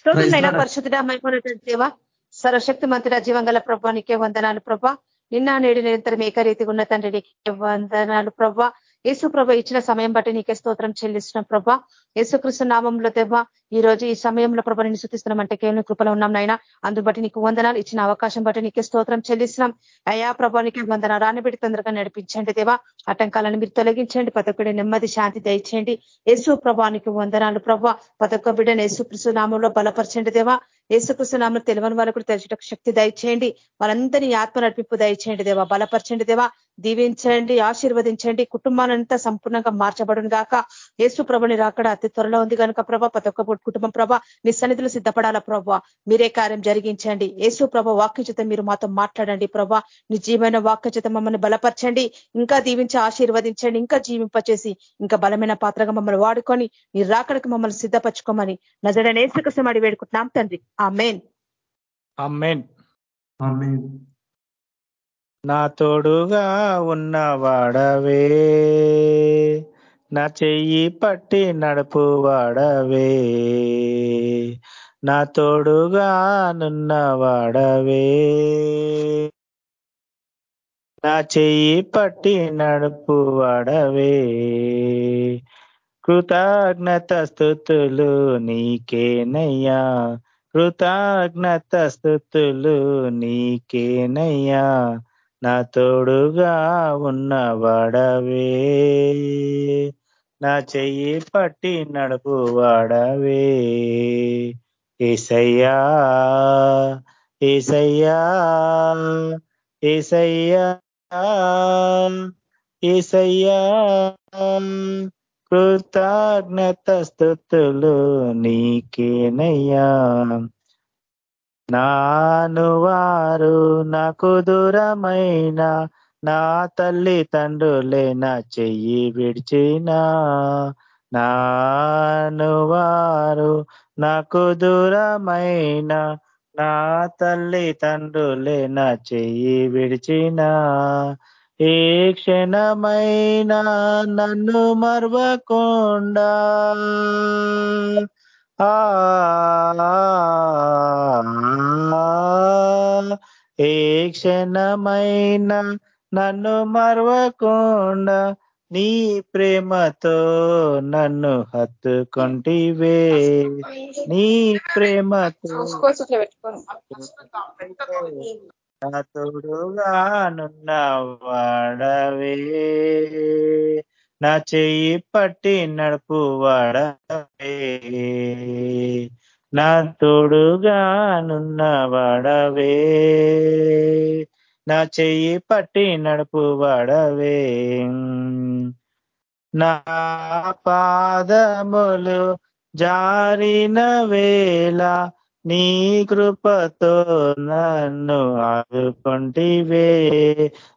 స్తోత్రులైన పరిశుద్ధ మైపోయినటువంటి దేవ సర్వశక్తి మంత్రి జీవం గల ప్రభా నీకే వందనాలు ప్రభా. నిన్న నేడు నిరంతరం ఏకరీతిగా ఉన్న తండ్రి నీకే వందనాలు ప్రభా. యేసు ప్రభ ఇచ్చిన సమయం బట్టి నీకే స్తోత్రం చెల్లిస్తున్నాం ప్రభ. యేసుకృష్ణ నామంలో తెవ్వ ఈ రోజు ఈ సమయంలో ప్రభ నేను శుతిస్తున్నాం అంటే కేవలం కృపలో ఉన్నాం నాయన. అందుబట్టి నీకు వందనాలు ఇచ్చిన అవకాశం బట్టి నీకే స్తోత్రం చెల్లిస్తున్నాం. అయా ప్రభా నీకే వందన రానిబెట్టి తొందరగా నడిపించండి దేవా. ఆటంకాలను మీరు తొలగించండి పతకుడి నెమ్మది శాంతి దయచేయండి. యేసు ప్రభానికి వందనాలు ప్రభా. పదొక్క బిడ్డను యేసుకృష్ణ నామంలో బలపరచండి దేవా. యేసుకృష్ణ నామం తెలియని వాళ్ళకు తెలిసిన శక్తి దయచేయండి. వాళ్ళందరినీ ఆత్మ నడిపింపు దయచేయండి దేవా. బలపరచండి దేవా. దీవించండి ఆశీర్వదించండి. కుటుంబానంతా సంపూర్ణంగా మార్చబడును గాక. యేసు ప్రభుని రాకడ అతి త్వరలో ఉంది కనుక ప్రభా ప్రతి ఒక్క కుటుంబం ప్రభ నీ సన్నిధులు సిద్ధపడాలా ప్రభా? మీరే కార్యం జరిగించండి. యేసు ప్రభ వాక్య చేత మీరు మాతో మాట్లాడండి ప్రభా. నిజీవమైన వాక్య చేత మమ్మల్ని బలపరచండి. ఇంకా దీవించి ఆశీర్వదించండి. ఇంకా జీవింపచేసి ఇంకా బలమైన పాత్రగా మమ్మల్ని వాడుకొని నీ రాకడకు మమ్మల్ని సిద్ధపరచుకోమని నజడనే ఏసుకసం అడి వేడుకుంటున్నాం. తండ్రి. ఆ మెయిన్ నా తోడుగా ఉన్నవాడవే. నా చెయ్యి పట్టి నడుపు వాడవే నా తోడుగా నున్నవాడవే. నా చెయ్యి పట్టి నడుపు వాడవే కృతజ్ఞత స్థుతులు నీకేనయ్యా. కృతజ్ఞత స్థుతులు నీకేనయ్యా. నా తోడుగా ఉన్నవాడవే నా చెయ్యి పట్టి నడుపు వాడవే. ఏసయ్యా ఏసయ్యా ఏసయ్యా ఏసయ్యా కృతజ్ఞత స్థుతులు నీకేనయ్యా. నాను వారు నాకు దూరమైన నా తల్లి తండ్రులే నా చెయ్యి విడిచిన. నాను వారు నాకు దూరమైన నా తల్లి తండ్రులే నా చెయ్యి విడిచిన. ఏ క్షణమైనా నన్ను మర్వకుండా ఏ క్షణమైన నన్ను మరవకుండా నీ ప్రేమతో నన్ను హత్తుకుంటివే. నీ ప్రేమతో తోడుగా నున్న వాడవే నా చెయ్యి పట్టి నడుపు వాడవే. నా తోడుగా నున్నవాడవే. నా చెయ్యి పట్టి నడుపు వాడవే. నా పాదములు జారిన వేళ నీ కృపతో నన్ను ఆదుకొంటివే.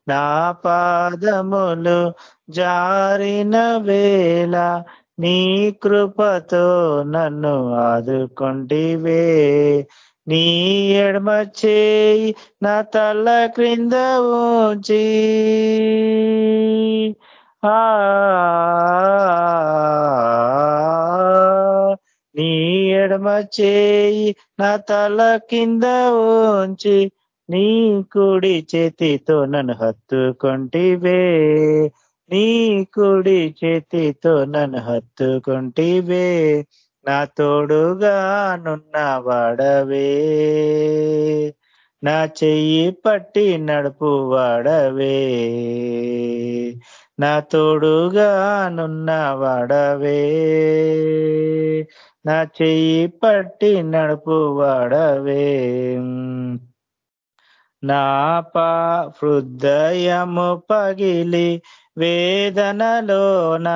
నా పాదములు జారిన వేళ నీ కృపతో నన్ను ఆదుకుంటివే. నీ ఎడమ చేయి నా తల క్రింద ఉంచి. నీ ఎడమ చేయి నా తల కింద ఉంచి. నీ కుడి చేతితో నన్ను హత్తుకుంటివే. నీ కుడి చేతితో నన్ను హత్తుకొంటివే నా తోడుగా నున్న వాడవే. నా చెయ్యి పట్టి నడుపు వాడవే నా తోడుగా నున్న వాడవే. నా చెయ్యి పట్టి నడుపు వాడవే. నా పా హృదయము పగిలి వేదనలోన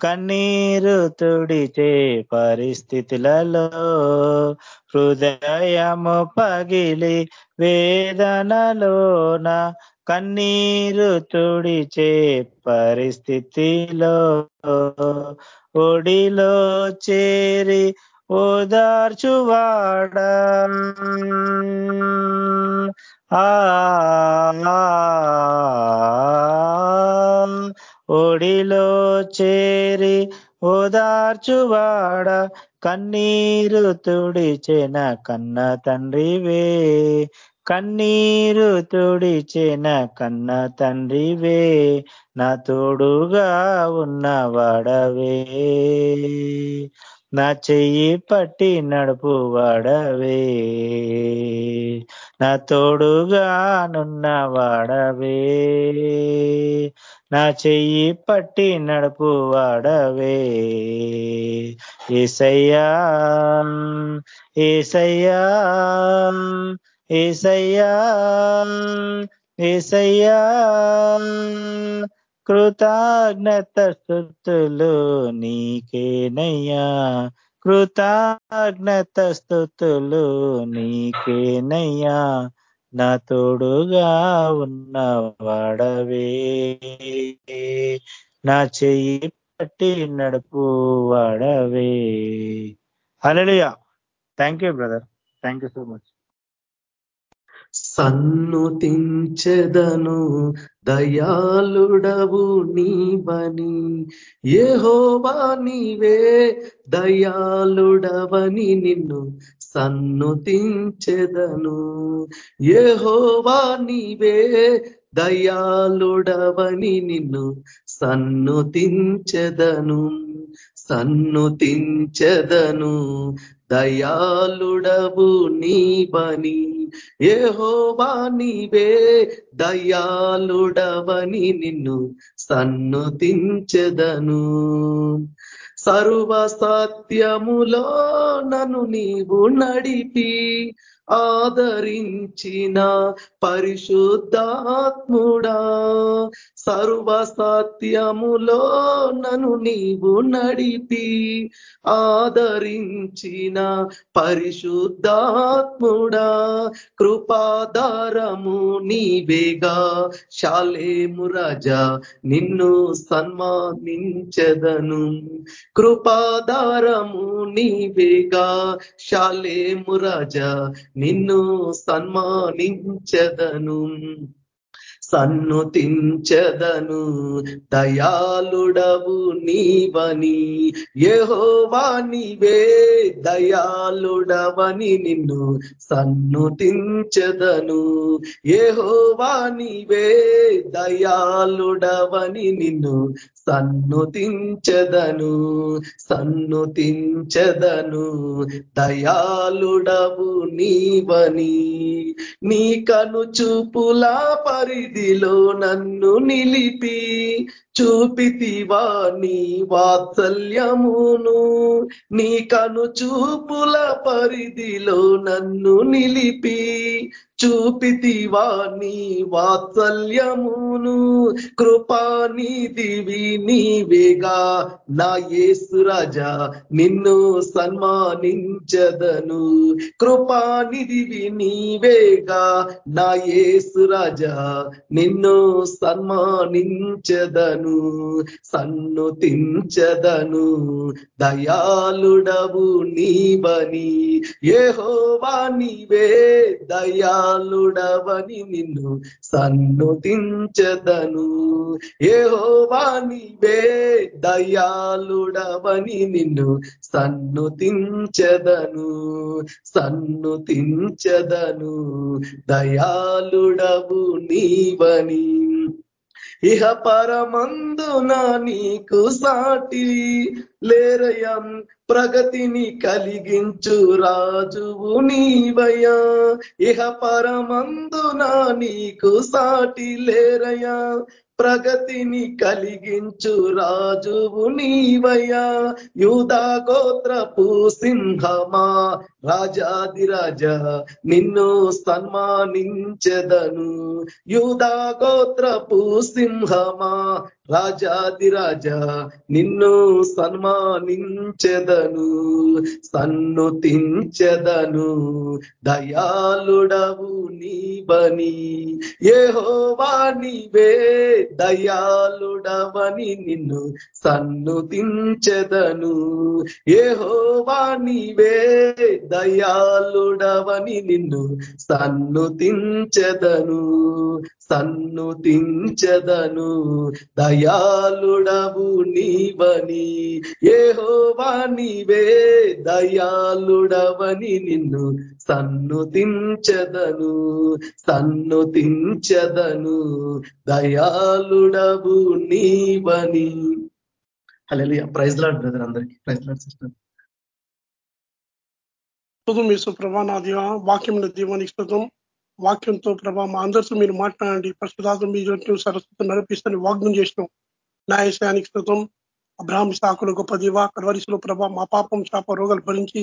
కన్నీరు తుడిచే పరిస్థితులలో హృదయము పగిలి వేదనలోన కన్నీరు తుడిచే పరిస్థితిలో ఒడిలో చేరి ఓదార్చువాడా. ఒడిలో చేరి ఓదార్చువాడ. కన్నీరు తుడిచిన కన్న తండ్రివే. కన్నీరు తుడిచిన కన్న తండ్రివే. నా తోడుగా ఉన్నవాడవే నా చెయ్యి పట్టి నడుపు వాడవే. నా తోడుగా నున్న వాడవే. నా చెయ్యి పట్టి నడుపు వాడవే. ఏసయ్యా ఏసయ్యా ఏసయ్యా ఏసయ్యా కృతజ్ఞత స్థుతులు నీకేనయ్యా. కృతజ్ఞత స్థుతులు నీకేనయ్యా. నా తోడుగా ఉన్న వాడవే. నా చెయ్యి పట్టి నడుపు వాడవే. Hallelujah thank you brother thank you so much సన్నుతించెదను దయాళుడవు నీవని. ఏహోవా నీవే దయాళుడవని నిన్ను సన్నుతించెదను. ఏహోవా నీవే దయాళుడవని నిన్ను సన్నుతించెదను. సన్నుతించెదను. దయాళుడవు నీవని ఏహోవా నీవే దయాళుడవని నిన్ను సన్నుతించెదను. సర్వ సత్యములో నన్ను నీవు నడిపి ఆదరించిన పరిశుద్ధాత్ముడా సర్వ సత్యములో నన్ను నీవు నడిపి ఆదరించిన పరిశుద్ధాత్ముడా కృపాదారము నీవేగా. శాలేము రాజా నిన్ను సన్మానించదను. కృపాదారము నీవేగా. శాలేము రాజా నిన్ను సన్మానించదను సన్నుతించదను దయాళుడవు నీవని యహోవా నీవే దయాళుడవని నిన్ను సన్నుతించదను యహోవా నీవే దయాళుడవని నిన్ను సన్నుతించదను సన్నుతించదను. దయాళుడవు నీవని నీ కను చూపులా పరిధిలో నన్ను నిలిపి చూపితివా నీ వాత్సల్యమును. నీ కను చూపుల పరిధిలో నన్ను నిలిపి చూపితివా నీ వాత్సల్యమును. కృపానిధివి నీవేగా నా యేసు నిన్ను సన్మానించదను. కృపానిధివి నీవేగా నా యేసు నిన్ను సన్మానించదను. సన్నుతించదను. దయాళుడవు నీవని. ఏహోవా నీవే బాలుడవని నిన్ను సన్నుతించదను. ఏహోవా నీవే దయాళుడవని నిన్ను సన్నుతించదను. సన్నుతించదను. దయాలుడవు నీవని. ఇహ పరమందున నీకు సాటి లేరయం ప్రగతిని కలిగించు రాజువు నీవయ్యా. ఇహ పరమందున నీకు సాటి లేరయా ప్రగతిని కలిగించు రాజువు నీవయ్యా. యూదా గోత్రపు సింహమా రాజాదిరాజా నిన్ను సన్మానించదను. యూదా గోత్రపు సింహమా? రాజాదిరాజా నిన్ను సన్మానించదను సన్నుతించదను. దయాళుడవు నీవని ఏహోవా నీవే దయాళుడవని నిన్ను సన్నుతించదను. ఏహోవా నీవే దయాళుడవని నిన్ను సన్నుతించదను సన్నుతించదను దయాళుడవు నీవని ఏహోవా నీవే. దయాళుడవని నిన్ను సన్నుతించదను సన్నుతించదను దయాళుడవు నీవని. హలో ప్రైజ్ లాడ్ బ్రదర్ అందరికీ. Praise Lord sister. స్థుతం యేసు ప్రభా నా దేవ వాక్యం దీవానికి స్థుతం వాక్యంతో ప్రభా మా అందరితో మీరు మాట్లాడండి. పరిశుధాత్మ మీరు సరస్వతం నడిపిస్తని వాగ్నం చేసినాం. న్యాయశానికి స్థుతం అబ్రాహ్మ సాకులు గొప్ప దేవ కర్వరిసులు ప్రభా మా పాపం శాప రోగాలు భరించి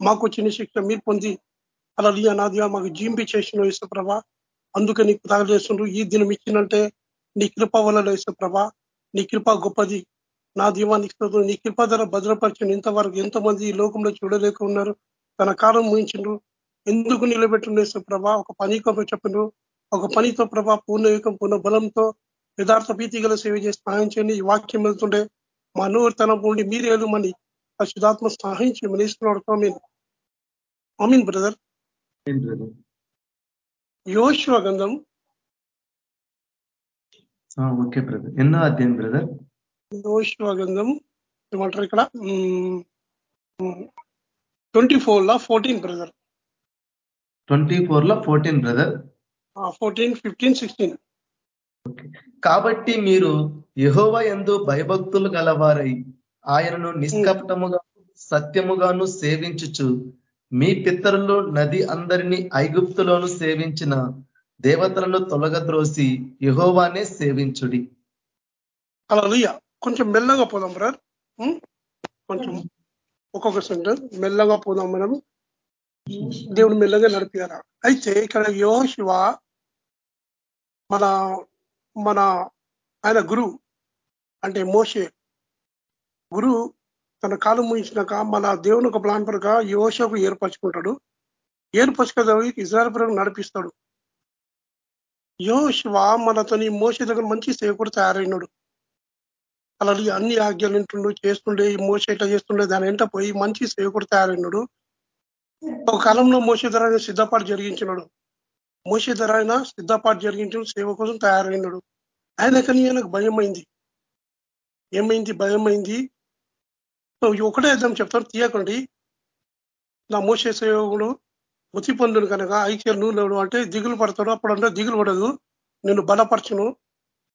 మాకు చిన్న శిక్ష మీరు పొంది అలా నా దేవ మాకు జీంపి చేసిన యేసు ప్రభా. అందుకే నీకు తగలేస్తుండ్రు ఈ దినం ఇచ్చినంటే నీ కృప వల్ల యేసు ప్రభా నీ కృప గొప్పది. నా దీవానికి స్థుతం నీ కృప ధర భద్రపరిచిన ఇంతవరకు ఎంతమంది ఈ లోకంలో చూడలేక ఉన్నారు. తన కాలం ముగించిండు ఎందుకు నిలబెట్టిండే ప్రభా? ఒక పని చెప్పిండు ఒక పనితో ప్రభా పూర్ణయుగం పూర్ణ బలంతో యథార్థ భీతి గల సేవ చేసి సహాయం చేయండి. ఈ వాక్యం వెళ్తుండే మా నూతనం ఉండి మీరే వెళ్ళమని పరిశుధాత్మ సహాయం చేయమని ఇస్తున్నాడు మీన్ అమీన్ బ్రదర్. యోశ్వ గంధం ఓకే బ్రదర్. ఎన్నో అధ్యాయం బ్రదర్? యోశ్వ గంధం ఏమంటారు ఇక్కడ? ట్వంటీ ఫోర్లో ఫోర్టీన్ బ్రదర్. ట్వంటీ ఫోర్లో fourteen brother? Fourteen fifteen sixteen. కాబట్టి మీరు యహోవ ఎందు భయభక్తులు గలవారై ఆయనను నిష్కపటముగా సత్యముగాను సేవించుచు మీ పిత్తరులు నది అందరినీ ఐగుప్తులోను సేవించిన దేవతలను తొలగద్రోసి యహోవానే సేవించుడి. అలా కొంచెం మెల్లగా పోదాం బ్రదర్. కొంచెం ఒక్కొక్క సెంటర్ మెల్లగా పోదాం మనం. దేవుడు మెల్లగా నడిపారా అయితే ఇక్కడ యోశివ మన మన ఆయన గురువు అంటే మోషే. గురువు తన కాలం ముగించినాక మన దేవుని ఒక ప్లాన్ పరక యోషకు ఏర్పరచుకుంటాడు. ఏర్పరచుక ఇజ్రాయల్ పరకు నడిపిస్తాడు. యోశివ మనతోని మోసే దగ్గర మంచి సేవకుడు తయారైనాడు. అలాగే అన్ని ఆజ్ఞలు వింటుండు చేస్తుండే ఈ మోస ఇట్లా చేస్తుండే దాని వెంట పోయి మంచి సేవకుడు తయారైనడు. ఒక కాలంలో మోసధర సిద్ధపాటు జరిగించినాడు. మోసధర ఆయన సిద్ధపాటు జరిగించు సేవ కోసం తయారైనడు. ఆయన కానీ ఆయనకు భయం అయింది. ఏమైంది? భయం అయింది. ఒకటే ఇద్దాం చెప్తాను తీయకండి. నా మోసే సేవకుడు మృతి పొందును కనుక ఐక్యలు నువ్వు అంటే దిగులు పడతాడు అప్పుడు అంటే దిగులు పడదు. నేను బలపరచును.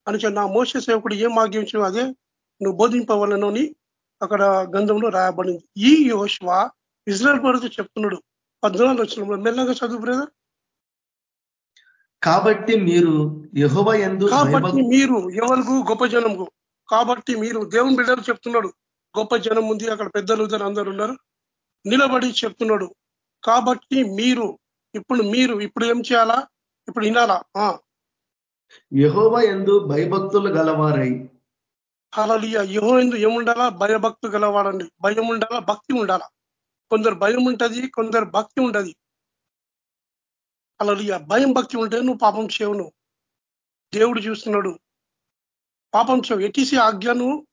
అని నా మోస సేవకుడు ఏం ఆజ్ఞించు అదే నువ్వు బోధింపవలను అని అక్కడ గంధంలో రాయబడింది. ఈ యోశ్వ ఇజ్రాయల్ పడుతూ చెప్తున్నాడు. పద్నాలుగు వచ్చిన మెల్లగా చదువు బ్రదర్ కాబట్టి మీరు యహోవ ఎందు కాబట్టి మీరు ఎవరికి గొప్ప జనంకు కాబట్టి మీరు దేవుని బిడ్డలు చెప్తున్నాడు. గొప్ప జనం ఉంది అక్కడ పెద్దలు అందరు ఉన్నారు. నిలబడి చెప్తున్నాడు. కాబట్టి మీరు ఇప్పుడు మీరు ఇప్పుడు ఏం చేయాలా? ఇప్పుడు వినాలా? యహోవ ఎందు భయభక్తులు గలవారై అలలియ యహో ఎందు ఏముండాలా? భయభక్తు గలవాడండి. భయం ఉండాలా భక్తి ఉండాలా? కొందరు భయం ఉంటుంది కొందరు భక్తి ఉంటది అలలియ భయం భక్తి ఉంటే నువ్వు పాపం చేయవు దేవుడు చూస్తున్నాడు. పాపం చేయవు. ఎటీసీ ఆజ్ఞను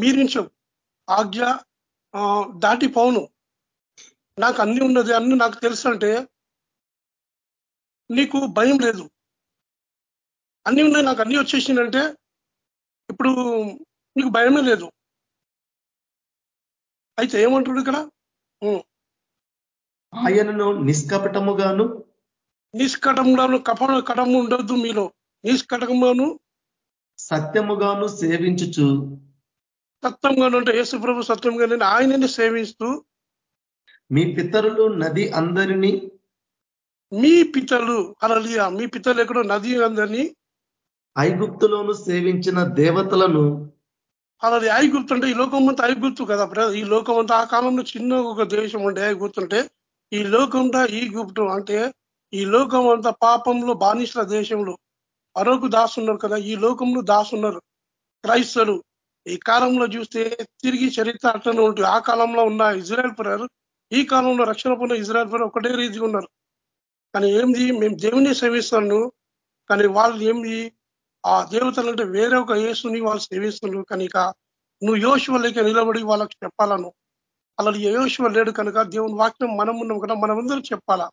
మీరించవు. ఆజ్ఞ దాటి నాకు అన్ని ఉన్నది అన్ని నాకు తెలుసు అంటే నీకు భయం లేదు. అన్ని ఉన్నాయి నాకు అన్ని వచ్చేసిందంటే ఇప్పుడు నీకు భయమే లేదు. అయితే ఏమంటాడు ఇక్కడ? ఆయనను నిష్కపటముగాను నిష్కటముగాను కప కటము ఉండొద్దు మీలో. నిష్కటముగాను సత్యముగాను సేవించుచు. సత్యంగాను అంటే యేసు ప్రభు సత్యంగానే ఆయనని సేవిస్తూ మీ పితరులు నది అందరినీ మీ పితలు అలలియా మీ పితలు ఎక్కడో నది అందరినీ ఐగుప్తులోను సేవించిన దేవతలను అలాది ఐగుప్తు అంటే ఈ లోకం అంతా ఐగుప్తు కదా ఈ లోకం అంతా ఆ కాలంలో చిన్న ఒక దేశం ఉండే ఐగుప్తుంటే ఈ లోకంలో ఈ గుప్టు అంటే ఈ లోకం అంతా పాపంలో బానిసల దేశంలో అరోకు దాసున్నారు కదా ఈ లోకంలో దాసున్నారు క్రైస్తలు ఈ కాలంలో చూస్తే తిరిగి చరిత్ర అట్లనే ఉంటుంది. ఆ కాలంలో ఉన్న ఇజ్రాయల్ పురారు ఈ కాలంలో రక్షణ పొందిన ఇజ్రాయల్ పుర ఒకటే రీతిగా ఉన్నారు. కానీ ఏంది మేము దేవుని సేవిస్తాను. కానీ వాళ్ళు ఏంది ఆ దేవతలు అంటే వేరే ఒక యేసుని వాళ్ళు సేవిస్తున్నారు కనుక నువ్వు యోశువలేక నిలబడి వాళ్ళకి చెప్పాలను. అలా యోశువ లేడు కనుక దేవుని వాక్యం మనం ఉన్నాం కదా మనమందరం చెప్పాలా?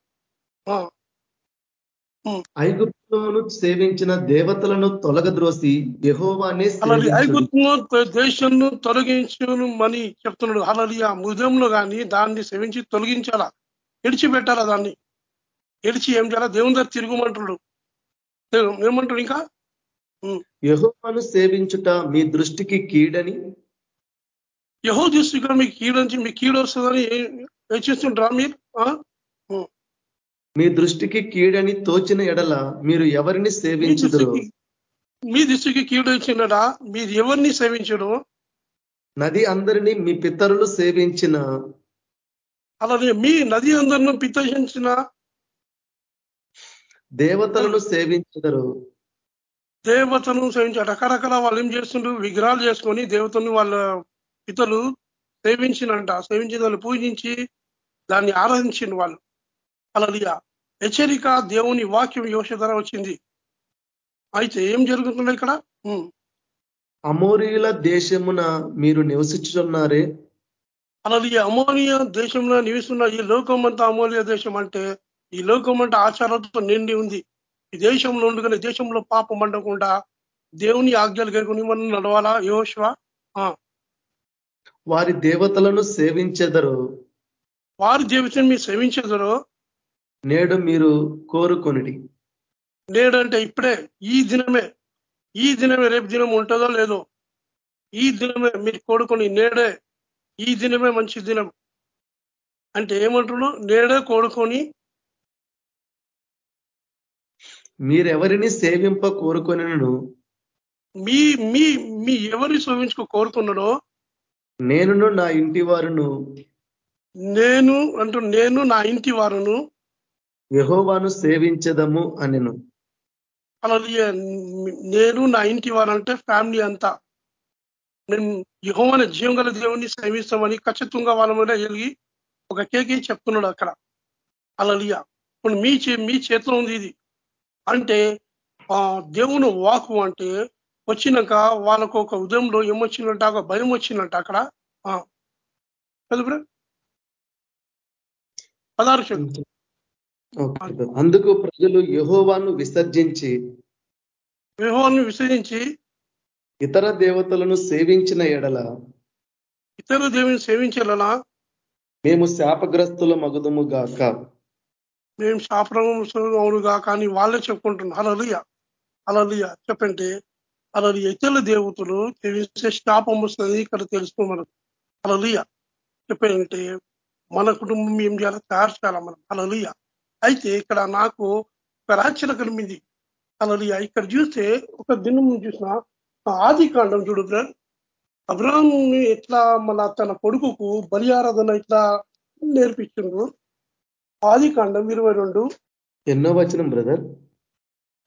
ఐగుప్తులను సేవించిన దేవతలను తొలగద్రోసి యహోవానే అలాగే ఐగుప్తును దేశంను తొలగించును అని చెప్తున్నాడు. అలాది ఆ ముదంలో కానీ దాన్ని సేవించి తొలగించాలా? ఎడిచిపెట్టాలా దాన్ని? ఎడిచి ఏం చేయాలా? దేవుని దగ్గర తిరుగుమంటున్నాడు ఏమంటాడు ఇంకా? యహోవాను సేవించుట మీ దృష్టికి కీడని? యహో దృష్టిగా మీకు కీడంచి మీ కీడు వస్తుందని హెచ్చిస్తుంటారా మీరు? మీ దృష్టికి కీడని తోచిన ఎడల మీరు ఎవరిని సేవించుదురు? మీ దృష్టికి కీడు వచ్చినడా? మీరు ఎవరిని సేవించడు నది అందరినీ మీ పితరులు సేవించిన? అలాగే మీ నది అందరిని పిత్తించిన దేవతలను సేవించదరు? దేవతను సేవించి రకరకాల వాళ్ళు ఏం చేస్తుండ్రు? విగ్రహాలు చేసుకొని దేవతను వాళ్ళ పితలు సేవించినంట. సేవించి దాన్ని పూజించి దాన్ని ఆరాధించిన వాళ్ళు. అలా హెచ్చరిక దేవుని వాక్యం యోష ధర వచ్చింది. అయితే ఏం జరుగుతుంది ఇక్కడ? అమోరియుల దేశమున మీరు నివసించున్నారే అలాది అమోనియ దేశంలో నివసిస్తున్న ఈ లోకం అంతా అమోలియ దేశం అంటే ఈ లోకం అంటే ఆచారాలతో నిండి ఉంది. ఈ దేశంలో ఉండగానే దేశంలో పాపం అండకుండా దేవుని ఆజ్ఞలు కనుకొని మనం నడవాలా? యోశ్వ వారి దేవతలను సేవించెదరు. వారి జీవితం మీరు సేవించేదరో. నేడు మీరు కోరుకొనిడి. నేడంటే ఇప్పుడే ఈ దినమే ఈ దినమే రేపు దినం ఉంటుందో లేదో ఈ దినమే మీరు కోడుకొని నేడే ఈ దినమే మంచి దినం. అంటే ఏమంటున్నావు నేడే కోడుకొని మీరెవరిని సేవింప కోరుకొనిను మీ మీ మీ ఎవరిని సేవించుకో కోరుకున్నాడో నేనును నా ఇంటి వారును. నేను అంటూ నేను నా ఇంటి వారును. యహోవాను సేవించదము అనెను. అలా నేను నా ఇంటి వారు అంటే ఫ్యామిలీ అంతా. మేము యహోవన జీవం గల దేవుని సేవిస్తామని ఖచ్చితంగా వాళ్ళ మీద ఎలిగి ఒక కేకే చెప్తున్నాడు అక్కడ. అలలియ. ఇప్పుడు మీ మీ చేతిలో ఉంది ఇది. అంటే దేవుని వాకు అంటే వచ్చినాక వాళ్ళకు ఒక ఉదయంలో ఏమొచ్చినట్ట ఒక భయం వచ్చినట్ట అక్కడ. పదహారు అందుకు ప్రజలు యహోవాను విసర్జించి యహోవాను విసర్జించి ఇతర దేవతలను సేవించిన ఎడల ఇతర దేవుని సేవించాలనా మేము శాపగ్రస్తుల మగుదము గాక. మేము శాపము గాక కానీ వాళ్ళే చెప్పుకుంటున్నాం అలలియ అలలియ చెప్పంటే అలా ఇతర దేవతలు తెలిసే శాపం వస్తుంది ఇక్కడ తెలుసుకో మనకు అలలియ చెప్పంటే? మన కుటుంబం ఏం చేయాలి? తయారు చేయాలి మనం. అలలియ అయితే ఇక్కడ నాకు ఒక రాచన కలిపింది అలలియ ఇక్కడ చూస్తే ఒక దినం చూసిన ఆది కాండం చూడు బ్రదర్. అబ్రాహం ఎట్లా మన తన కొడుకుకు బలి ఆరాధన ఇట్లా నేర్పించిండ్రు. ఆది కాండం ఇరవై రెండు. ఎన్నో వచనం బ్రదర్?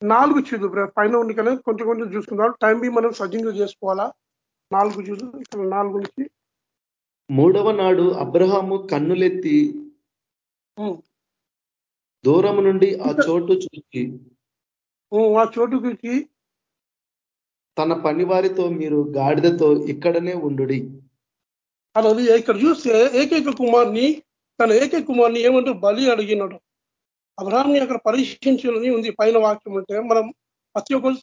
నాలుగు చూదు పైన ఉంది కానీ కొంచెం కొంచెం చూసుకుందాం. టైం బి మనం సజ్జంగా చేసుకోవాలా? నాలుగు చూదు ఇక్కడ నాలుగు నుంచి. మూడవ నాడు అబ్రహాము కన్నులెత్తి దూరం నుండి ఆ చోటు చూసి ఆ చోటు చూసి తన పనివారితో మీరు గాడిదతో ఇక్కడనే ఉండు అలా ఇక్కడ చూస్తే ఏకైక కుమార్ని తన ఏకే కుమార్ని ఏమంటూ బలి అడిగినాడు. అబ్రహాంని అక్కడ పరీక్షించాలని ఉంది. పైన వాక్యం అంటే మనం ప్రతి ఒక్కరు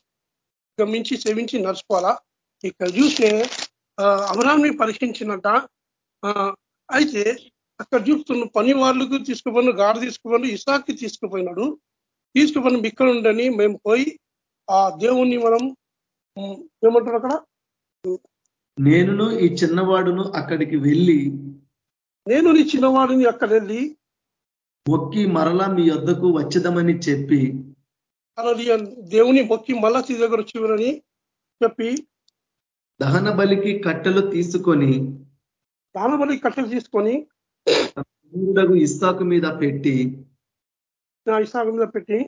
గమనించి సేవించి నడుచుకోవాలా? ఇక్కడ చూస్తే అబ్రహాంని పరీక్షించినట అయితే అక్కడ చూస్తున్న పని వాళ్ళకు తీసుకుపోయిన గాడ తీసుకుపోయిన ఇసాక్కి తీసుకుపోయినాడు. తీసుకుపోయిన ఇక్కడ ఉండని మేము పోయి ఆ దేవుణ్ణి మనం ఏమంటారు అక్కడ? నేనును ఈ చిన్నవాడును అక్కడికి వెళ్ళి నేను నీ చిన్నవాడిని అక్కడ వెళ్ళి మొక్కి మరలా మీ వద్దకు వచ్చదమని చెప్పి అలా దేవుని మొక్కి మళ్ళా నీ దగ్గర వచ్చివరని చెప్పి దహన బలికి కట్టెలు తీసుకొని దహన బలికి కట్టెలు తీసుకొని ఇస్సాకు మీద పెట్టి ఇస్సాకు మీద పెట్టి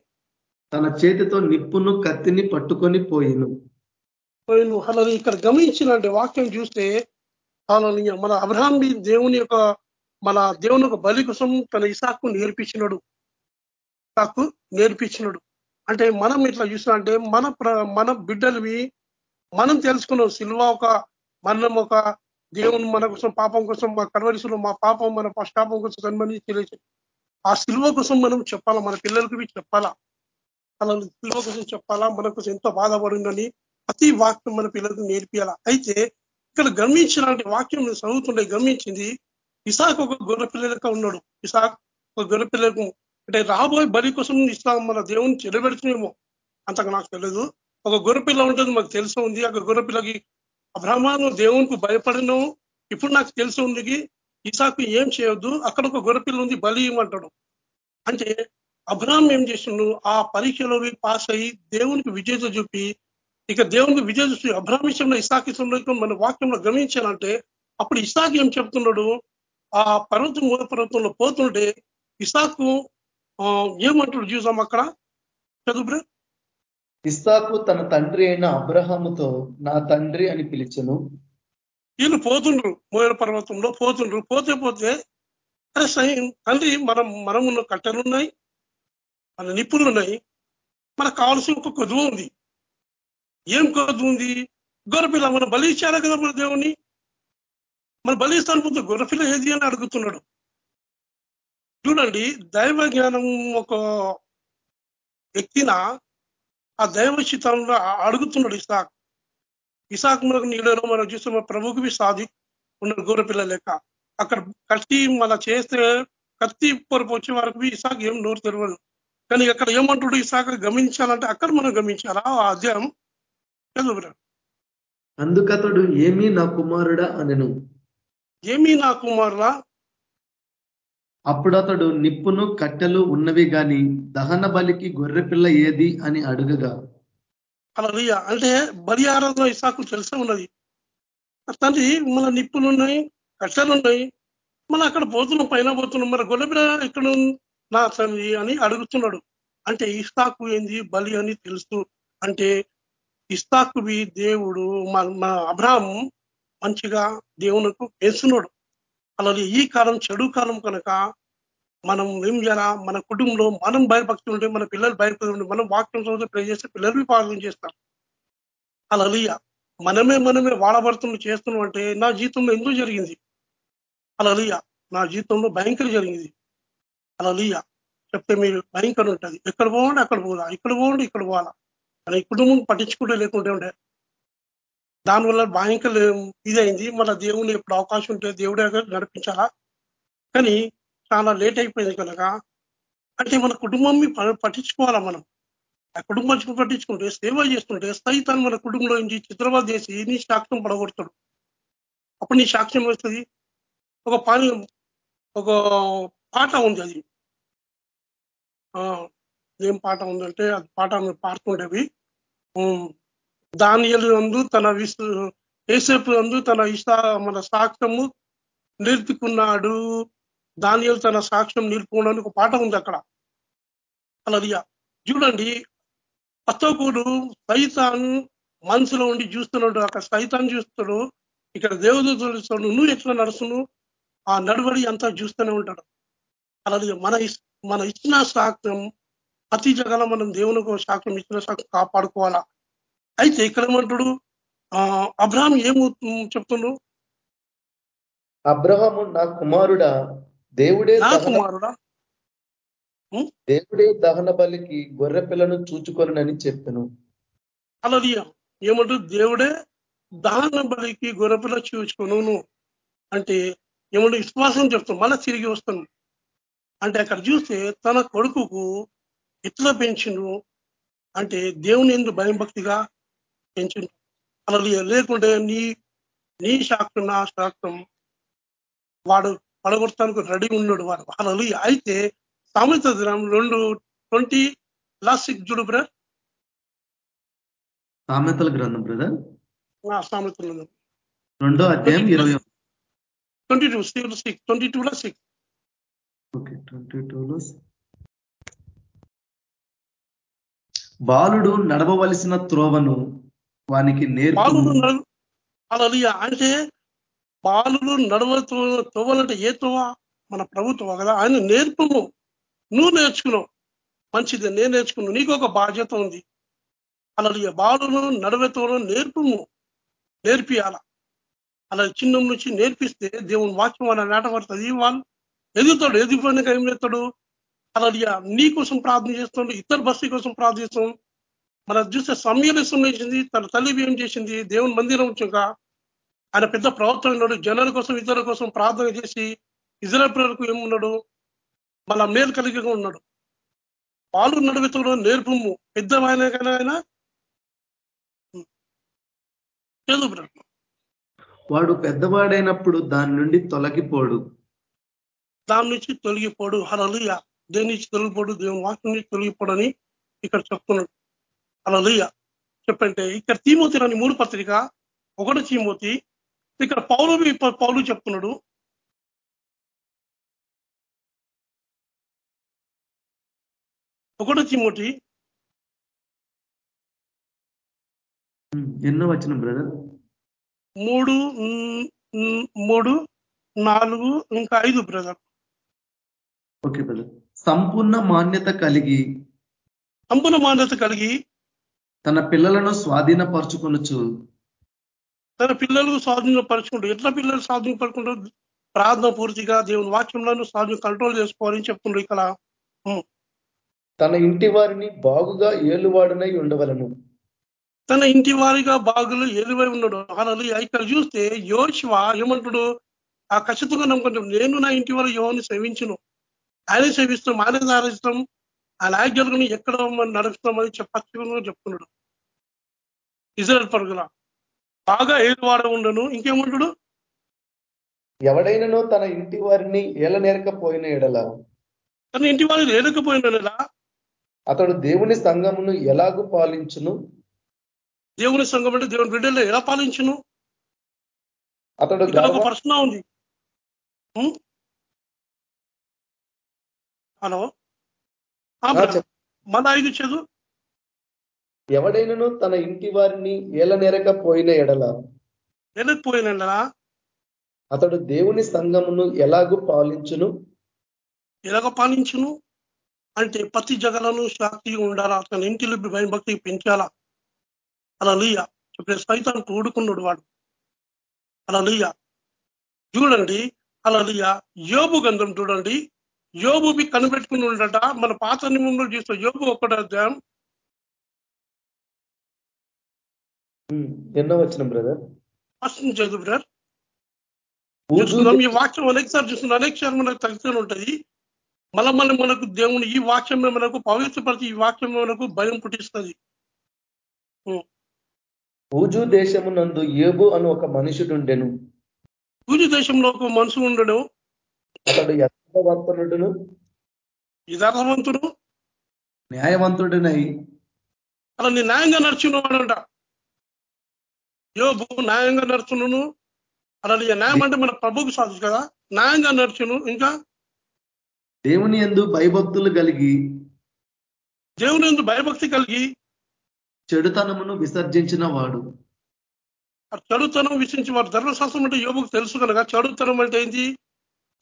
తన చేతితో నిప్పును కత్తిని పట్టుకొని పోయిను. పోయిను. అలా ఇక్కడ గమనించినంటే వాక్యం చూస్తే అలా మన అబ్రహాం దేవుని యొక్క మన దేవుని ఒక బలి కోసం తన ఇసాకు నేర్పించినడు ఇసాకు నేర్పించినడు. అంటే మనం ఇట్లా చూసినా అంటే మన మన బిడ్డలవి మనం తెలుసుకున్నాం సిల్వ ఒక మరణం ఒక దేవుని మన కోసం పాపం కోసం మా కడవరిసులో మా పాపం మన పశ్చాపం కోసం కనుమని తెలియచు ఆ సిల్వ కోసం మనం చెప్పాలా? మన పిల్లలకి చెప్పాలా? అలా సిల్వ కోసం చెప్పాలా? మన కోసం ఎంతో బాధపడిందని ప్రతి వాక్యం మన పిల్లలకు నేర్పియాలా? అయితే ఇక్కడ గమనించినటువంటి వాక్యం చదువుతుండే గమనించింది ఇసాక్ ఒక గొర్రె పిల్లలక ఉన్నాడు. ఇసాక్ ఒక గొర్రె పిల్లలకు అంటే రాబోయే బలి కోసం ఇస్లాం మన దేవుని చెడబెడుతున్నామో అంతగా నాకు తెలియదు ఒక గొర్రె పిల్ల ఉంటుంది మాకు తెలిసి ఉంది. ఒక గుర్రపిల్లకి అబ్రహ్మాను దేవునికి భయపడిను. ఇప్పుడు నాకు తెలిసి ఉంది ఇసాకు ఏం చేయొద్దు. అక్కడ ఒక గొర్రె పిల్ల ఉంది బలి ఇవ్వమంటాడు. అంటే అబ్రహం ఏం చేసిండు? ఆ పరీక్షలో పాస్ అయ్యి దేవునికి విజేత చూపి ఇక దేవునికి విజేత చూపి అబ్రహం విషయంలో ఇసాక్ విషయంలో మన వాక్యంలో గమనించాలంటే అప్పుడు ఇసాక్ ఏం చెప్తున్నాడు? ఆ పర్వతం మూల పర్వతంలో పోతుంటే ఇసాకు ఏమంటాడు చూసాం అక్కడ? చదువు ఇస్సాకు తన తండ్రి అయిన అబ్రహాముతో నా తండ్రి అని పిలిచను. వీళ్ళు పోతుండ్రు మోయల పర్వతంలో పోతుండ్రు. పోతే పోతే తండ్రి మనం మనమున్న కట్టెలున్నాయి మన నిప్పులు ఉన్నాయి మనకు కావాల్సిన ఒక కొదువు ఉంది. ఏం కొద్దు ఉంది? గొర్రెపిల్ల మనం బలి ఇచ్చారా కదా మన దేవుని మన బలిస్తాను ముందు గొర్రెపిల్ల ఏది అని అడుగుతున్నాడు. చూడండి దైవ జ్ఞానం ఒక వ్యక్తిన ఆ దైవ చిత్రంలో అడుగుతున్నాడు ఇసాక్. ఇసాక్ మనకు నీడలో మనం చూస్తున్న ప్రభుకి సాధి ఉన్న గొర్రెపిల్ల లెక్క. అక్కడ కత్తి మన చేస్తే కత్తి పొరపు వచ్చే వరకు ఇసాక్ ఏం నోరు తెరవదు కానీ అక్కడ ఏమంటుడు ఇసాక? గమనించాలంటే అక్కడ మనం గమనించాలా? ఆ అధ్యాయం అందుకతడు ఏమీ నా కుమారుడా అనను. ఏమీ నా కుమారుడా అప్పుడు అతడు నిప్పును కట్టెలు ఉన్నవి గాని దహన బలికి గొర్రె పిల్ల ఏది అని అడుగగా. అలా అంటే బలి ఆరాధన ఇసాకు తెలిసే ఉన్నది. తండ్రి మన నిప్పులు ఉన్నాయి కట్టెలు ఉన్నాయి మన అక్కడ పోతున్నాం పైన పోతున్నాం. మన గొర్రెపిల్ల ఇక్కడ నా తండ్రి అని అడుగుతున్నాడు. అంటే ఇస్తాకు ఏంది? బలి అని తెలుసు అంటే ఇస్తాకువి దేవుడు మన అబ్రాహం మంచిగా దేవునికి వేస్తున్నాడు అలాగే ఈ కాలం చెడు కాలం కనుక మనం ఏం చేయాలా? మన కుటుంబంలో మనం భయభక్తి ఉంటే మన పిల్లలు భయపడి ఉంటే మనం వాక్యం చదివితే ప్రే చేస్తే పిల్లలు పాలన చేస్తారు. అలా మనమే మనమే వాడబడుతున్న చేస్తున్నాం అంటే నా జీవితంలో ఎందుకు జరిగింది? అలా నా జీవితంలో భయంకర జరిగింది. అలా చెప్తే మీరు భయంకరం ఉంటుంది. ఎక్కడ పోవండి అక్కడ పోదా. ఇక్కడ పోవండి ఇక్కడ పోవాలా? మన కుటుంబం పట్టించుకుంటే లేకుంటే ఉండే. దానివల్ల భయంకర ఇదైంది. మన దేవుని ఎప్పుడు అవకాశం ఉంటే దేవుడే నడిపించాలా? కానీ చాలా లేట్ అయిపోయింది కనుక. అంటే మన కుటుంబం పట్టించుకోవాలా మనం? ఆ కుటుంబం పట్టించుకుంటే సేవ చేస్తుంటే సైతాన్ని మన కుటుంబంలో నుంచి చిత్రబాద్ చేసి నీ సాక్ష్యం పడగొడతాడు. అప్పుడు నీ సాక్ష్యం వస్తుంది ఒక పాని ఒక పాట ఉంది అది. ఏం పాట ఉందంటే అది పాట పాడుతుండేవి. దానియలు అందు తన విశ్వ ఏసేపు అందు తన ఇష్ట మన సాక్ష్యము నిలుపుకున్నాడు దానియలు తన సాక్ష్యం నిలుపుకోవడానికి ఒక పాట ఉంది అక్కడ. అలాదిగా చూడండి అత్తోకుడు సైతాన్ మనసులో ఉండి చూస్తున్నాడు. అక్కడ సైతాన్ చూస్తాడు ఇక్కడ దేవుడు చూస్తాడు నువ్వు ఎట్లా నడుస్తును ఆ నడుబడి అంతా చూస్తూనే ఉంటాడు. అలాగే మన మన ఇచ్చిన సాక్ష్యం ప్రతి జగల మనం దేవునికి సాక్ష్యం ఇచ్చిన సాక్ష్యం కాపాడుకోవాలా? అయితే ఇక్కడ ఏమంటాడు? అబ్రహాం ఏం చెప్తుండు? అబ్రహాము నా కుమారుడా దేవుడే నా కుమారుడా? దేవుడే దహన బలికి గొర్రె పిల్లను చూచుకొనని చెప్పాను. అలాది ఏమంటూ దేవుడే దహన బలికి గొర్రె పిల్ల చూచుకొను అంటే ఏమంటే విశ్వాసం చెప్తాం మళ్ళీ తిరిగి వస్తాను. అంటే అక్కడ చూస్తే తన కొడుకుకు ఎట్లా పెంచిండు. అంటే దేవుని ఎందుకు భయం భక్తిగా పెంచిండు. అలా లేకుంటే నీ నీ శాక్తం నా శాక్తం వాడు పడగొడటానికి రెడీ ఉన్నాడు వాడు. అలా అయితే సామెత దినం రెండు ట్వంటీ లాస్ట్ సిక్స్ చూడు బ్రదర్. సామెతల గ్రంథం బ్రదర్. సామెతలు రెండో అధ్యాయం ఇరవై ట్వంటీ టూ సిక్స్ ట్వంటీ టూలో సిక్స్. ఓకే ట్వంటీ టూలో బాలుడు నడవవలసిన త్రోవను వానికి నేర్పు. అంటే పాలు నడవ తోవాలంటే ఏ తోవ? మన ప్రభుత్వం కదా? ఆయన నేర్పము. నువ్వు నేర్చుకున్నావు మంచిది నేను నేర్చుకున్నావు నీకు ఒక బాధ్యత ఉంది. అలా బాలును నడవతోను నేర్పము. నేర్పియాల. అలా చిన్నం నుంచి నేర్పిస్తే దేవుని వాక్యం వాళ్ళ నాటపడుతుంది వాళ్ళు ఎదుగుతాడు ఎదిగిపోయినాక ఏం చేస్తాడు అలా నీ కోసం ప్రార్థన చేస్తుండ్రు ఇతర బస్తీ కోసం ప్రార్థిస్తాం మన చూస్తే సమయం సంబంధించింది తన తల్లి ఏం చేసింది? దేవుని మందిరం వచ్చాక ఆయన పెద్ద ప్రవర్తన ఉన్నాడు. జనాల కోసం ఇతరుల కోసం ప్రార్థన చేసి ఇజ్రాయల్ ప్రజలకు ఏమున్నాడు? మళ్ళా మేలు కలిగిగా ఉన్నాడు. పాలు నడుగుతున్న నేర్పము. పెద్ద ఆయన చదువు బ్రదర్ వాడు పెద్దవాడైనప్పుడు దాని నుండి తొలగిపోడు. దాని నుంచి తొలగిపోడు. హలలుయ దేని నుంచి తొలగిపోడు? దేవుని వాక్యం నుంచి తొలగిపోడని ఇక్కడ చెప్తున్నాడు. హలలుయ చెప్పంటే ఇక్కడ తీమోతి రాని మూడు పత్రిక ఒకటి తీమోతి ఇక్కడ పౌలు పౌలు చెప్తున్నాడు. ఒకటో తిమోటి ఎన్నో వచ్చిన బ్రదర్? మూడు మూడు నాలుగు ఇంకా ఐదు బ్రదర్. Okay brother. సంపూర్ణ మాన్యత కలిగి సంపూర్ణ మాన్యత కలిగి తన పిల్లలను స్వాధీనపరచుకొనొచ్చు తన పిల్లలు స్వాధీనపరచుకుంటూ ఎట్లా పిల్లలు స్వాధీనపరుచుకుంటారు? ప్రార్థన పూర్తిగా దేవుని వాక్యంలో స్వాధీనం కంట్రోల్ చేసుకోవాలని చెప్తుండ్రు ఇక్కడ. తన ఇంటి వారిని బాగుగా ఏలువాడునై ఉండవలను. తన ఇంటి వారిగా బాగులు ఏలువై ఉన్నాడు అలా ఇక్కడ చూస్తే యోశివ ఏమంటాడు? ఆ ఖచ్చితంగా నమ్ముకుంటాం. నేను నా ఇంటి వారు యోని సేవించును. ఆయన సేవిస్తాం ఆయన ఆరాధిస్తాం. ఆయన ఆజ్ఞలను ఎక్కడ నడుస్తామని చెప్పచ్చు చెప్తున్నాడు. ఇజ్రాయల్ పరుగుల బాగా ఏలువాడ ఉండను. ఇంకేమంటాడు ఎవడైనానో తన ఇంటి వారిని ఏలనేరకపోయిన ఎడల. తన ఇంటి వారిని ఏలకపోయిన అతడు దేవుని సంఘమును ఎలాగూ పాలించును? దేవుని సంఘం అంటే దేవుని బిడ్డల్లో ఎలా పాలించును? అతడు ఒక ప్రశ్న ఉంది. హలో? మన ఐదు చదువు ఎవడైనను తన ఇంటి వారిని ఏలనేరకపోయిన ఎడల. ఎలకపోయిన అతడు దేవుని సంఘమును ఎలాగూ పాలించును? ఎలాగ పాలించును? అంటే ప్రతి జగలను శాక్తిగా ఉండాలా? తన ఇంటిలో భయం భక్తికి పెంచాలా? అలా లీయ ఇప్పుడు సైతాన్ని తోడుకున్నాడు వాడు. అలా లీయ చూడండి. అలా లీయ యోబు గంధం చూడండి. యోబుకి కనిపెట్టుకుని ఉండట. మన పాత నియమంలో చూస్తే యోబు ఒక్కట ఎన్నో వచ్చిన బ్రదర్ ఫస్ట్ చదువు బ్రదర్ చూస్తున్నాం ఈ వాక్యం అనేకసారి చూస్తున్నాం. అనేకసారి మనకు తగ్గుతూనే ఉంటుంది. మళ్ళీ మళ్ళీ మనకు దేవుని ఈ వాక్యమే మనకు పవిత్రపరిచి ఈ వాక్యమే మనకు భయం పుట్టిస్తుంది. ఊజు దేశమునందు ఏబు అని ఒక మనుషుడుండెను. ఊజు దేశంలో ఒక మనుషు ఉండడు. అతడు యథార్థవంతుడును యథార్థవంతుడు? న్యాయవంతుడినై. అలా నీ న్యాయంగా నడుచున్నవాడంట యోబు న్యాయంగా నడుచును అలా న్యాయం అంటే మన ప్రభుకు సాధు కదా. న్యాయంగా నడుచును ఇంకా? దేవుని ఎందు భయభక్తులు కలిగి దేవుని ఎందు భయభక్తి కలిగి చెడుతనమును విసర్జించిన వాడు చెడుతనం విసించి వాడు. ధర్మశాస్త్రం అంటే యోగుకు తెలుసు కనుక చెడుతనం అంటే ఏంటి?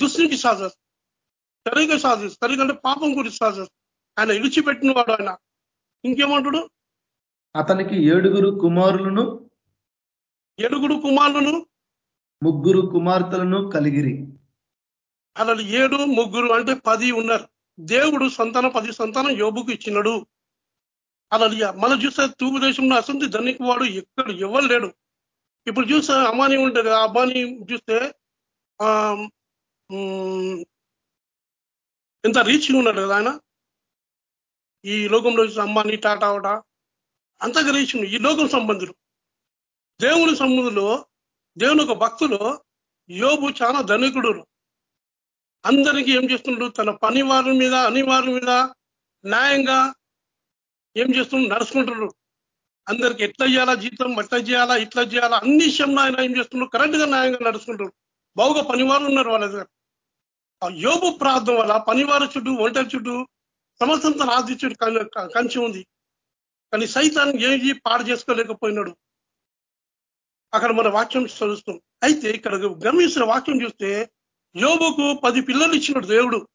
దుస్థితికి సాధస్ సరిగా సాధస్ సరిగా అంటే పాపం గురించి సాధస్ ఆయన విడిచిపెట్టిన వాడు ఆయన. ఇంకేమంటాడు? అతనికి ఏడుగురు కుమారులను ఏడుగురు కుమారులను ముగ్గురు కుమార్తెలను కలిగిరి. అలా ఏడు ముగ్గురు అంటే పది ఉన్నారు. దేవుడు సంతానం పది సంతానం యోబుకు ఇచ్చినాడు. అలా మనం చూస్తే తూపు దేశంలో అసంతి ధనిక వాడు ఎక్కడ ఎవరు లేడు. ఇప్పుడు చూస్తే ఉంటుంది కదా అమ్మాని చూస్తే ఎంత రీచ్ ఉన్నాడు కదా ఆయన? ఈ లోకంలో అంబానీ టాటా అవట అంతగా రీచ్ ఈ లోకం సంబంధులు. దేవుని సంబంధులో దేవుని ఒక భక్తులు యోబు చాలా ధనికుడు అందరికీ ఏం చేస్తుండ్రు తన పని వారి మీద అనివార్యం వారి మీద న్యాయంగా ఏం చేస్తుండ్రు నడుచుకుంటున్నారు అందరికి ఎట్లా చేయాలా జీతం ఎట్లా చేయాలా? ఇట్లా చేయాలా? అన్ని విషయంలో ఆయన ఏం చేస్తుండ్రు కరెక్ట్గా న్యాయంగా నడుచుకుంటారు బాగుగా పనివారు ఉన్నారు వాళ్ళ దగ్గర. యోబు ప్రార్థన వల్ల పనివార చుట్టూ ఒంటరి చుట్టూ సమస్తం తన ఆదిత్యుడు కంచి ఉంది. కానీ సైతాన్ని ఏమి పాడు చేసుకోలేకపోయినాడు. అక్కడ మన వాక్యం చదువుతాం. అయితే ఇక్కడ గమనించిన వాక్యం చూస్తే యోబుకు పది పిల్లలు ఇచ్చినాడు దేవుడు.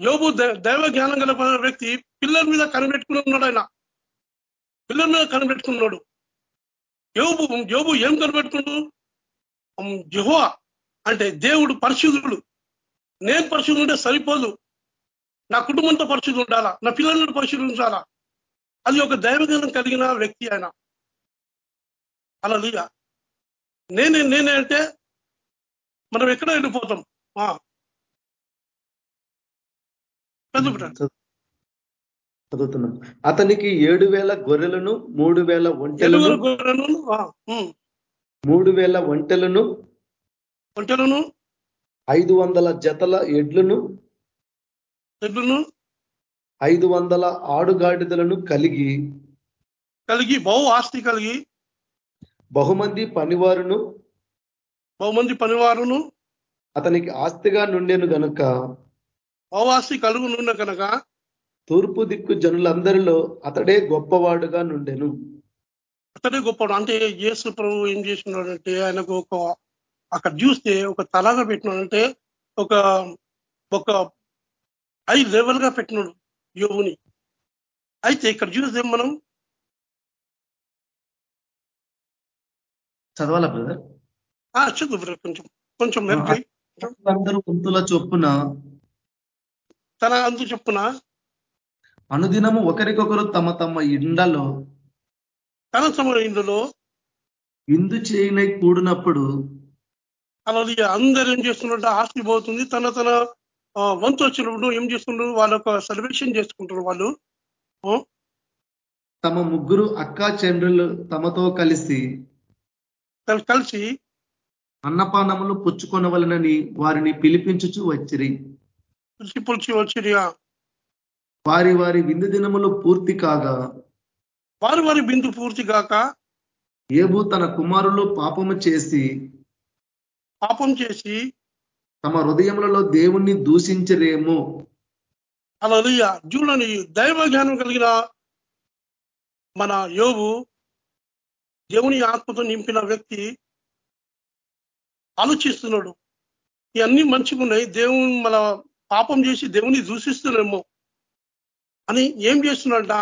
యోబు దైవ జ్ఞానం గల వ్యక్తి పిల్లల మీద కనిపెట్టుకుని ఉన్నాడు ఆయన. పిల్లల మీద కనిపెట్టుకున్నాడు. యోబు యోబు ఏం కనిపెట్టుకున్నాడు జహో అంటే దేవుడు పరిశుద్ధుడు. నేను పరిశుద్ధుడు ఉంటే సరిపోదు. నా కుటుంబంతో పరిశుద్ధి ఉండాలా? నా పిల్లలను పరిశుద్ధించాలా అది ఒక దైవజ్ఞానం కలిగిన వ్యక్తి ఆయన. అలా లీగా నేనే నేనే అంటే మనం ఎక్కడ వెళ్ళిపోతాం? చదువుతున్నాం అతనికి ఏడు వేల గొర్రెలను మూడు వేల ఒంటెలను గొర్రెలను మూడు వేల ఒంటెలను ఒంటెలను ఐదు వందల జతల ఎడ్లను ఎడ్లను ఐదు వందల ఆడుగాడిదలను కలిగి కలిగి బహు ఆస్తి కలిగి బహుమంది పనివారును బహుమంది పనివారును అతనికి ఆస్తిగా నుండెను గనుక బహు ఆస్తి కలుగు నుండి కనుక తూర్పు దిక్కు జనులందరిలో అతడే గొప్పవాడుగా నుండెను. అతడే గొప్పవాడు. అంటే యేసు ప్రభు ఏం చేసినాడంటే ఆయనకు ఒక అక్కడ చూస్తే ఒక తలాగా పెట్టినాడంటే ఒక ఒక హై లెవెల్గా పెట్టినాడు యోగుని అయితే ఇక్కడ చూస్తే మనం చదవాలా బ్రదర్? చదువు బ్రదర్ కొంచెం కొంచెం అందరూ వంతుల చొప్పున తన అందు చొప్పున అనుదినము ఒకరికొకరు తమ తమ ఇండలో తన తమ ఇందులో ఇందు చేయనై కూడినప్పుడు అలాది అందరు ఏం చేస్తున్నట్టు ఆస్తి పోతుంది. తన తన వంతు వచ్చినప్పుడు ఏం చేస్తున్నారు? వాళ్ళొక సెలబ్రేషన్ చేసుకుంటారు వాళ్ళు. తమ ముగ్గురు అక్కా చంద్రులు తమతో కలిసి కలిసి అన్నపానములు పుచ్చుకొనవలనని వారిని పిలిపించుచు వచ్చిరి. పులిచి పులిచి వచ్చిరిగా. వారి వారి విందు దినములు పూర్తి కాగా వారి వారి బిందు పూర్తి కాక ఏబు తన కుమారులు పాపము చేసి పాపం చేసి తమ హృదయములలో దేవుణ్ణి దూషించరేమో. అలా చూడని దైవ జ్ఞానం కలిగిన మన యోగు దేవుని ఆత్మతో నింపిన వ్యక్తి ఆలోచిస్తున్నాడు. ఇవన్నీ మంచిగున్నాయి దేవుని మన పాపం చేసి దేవుని దూషిస్తున్నామో అని ఏం చేస్తున్నట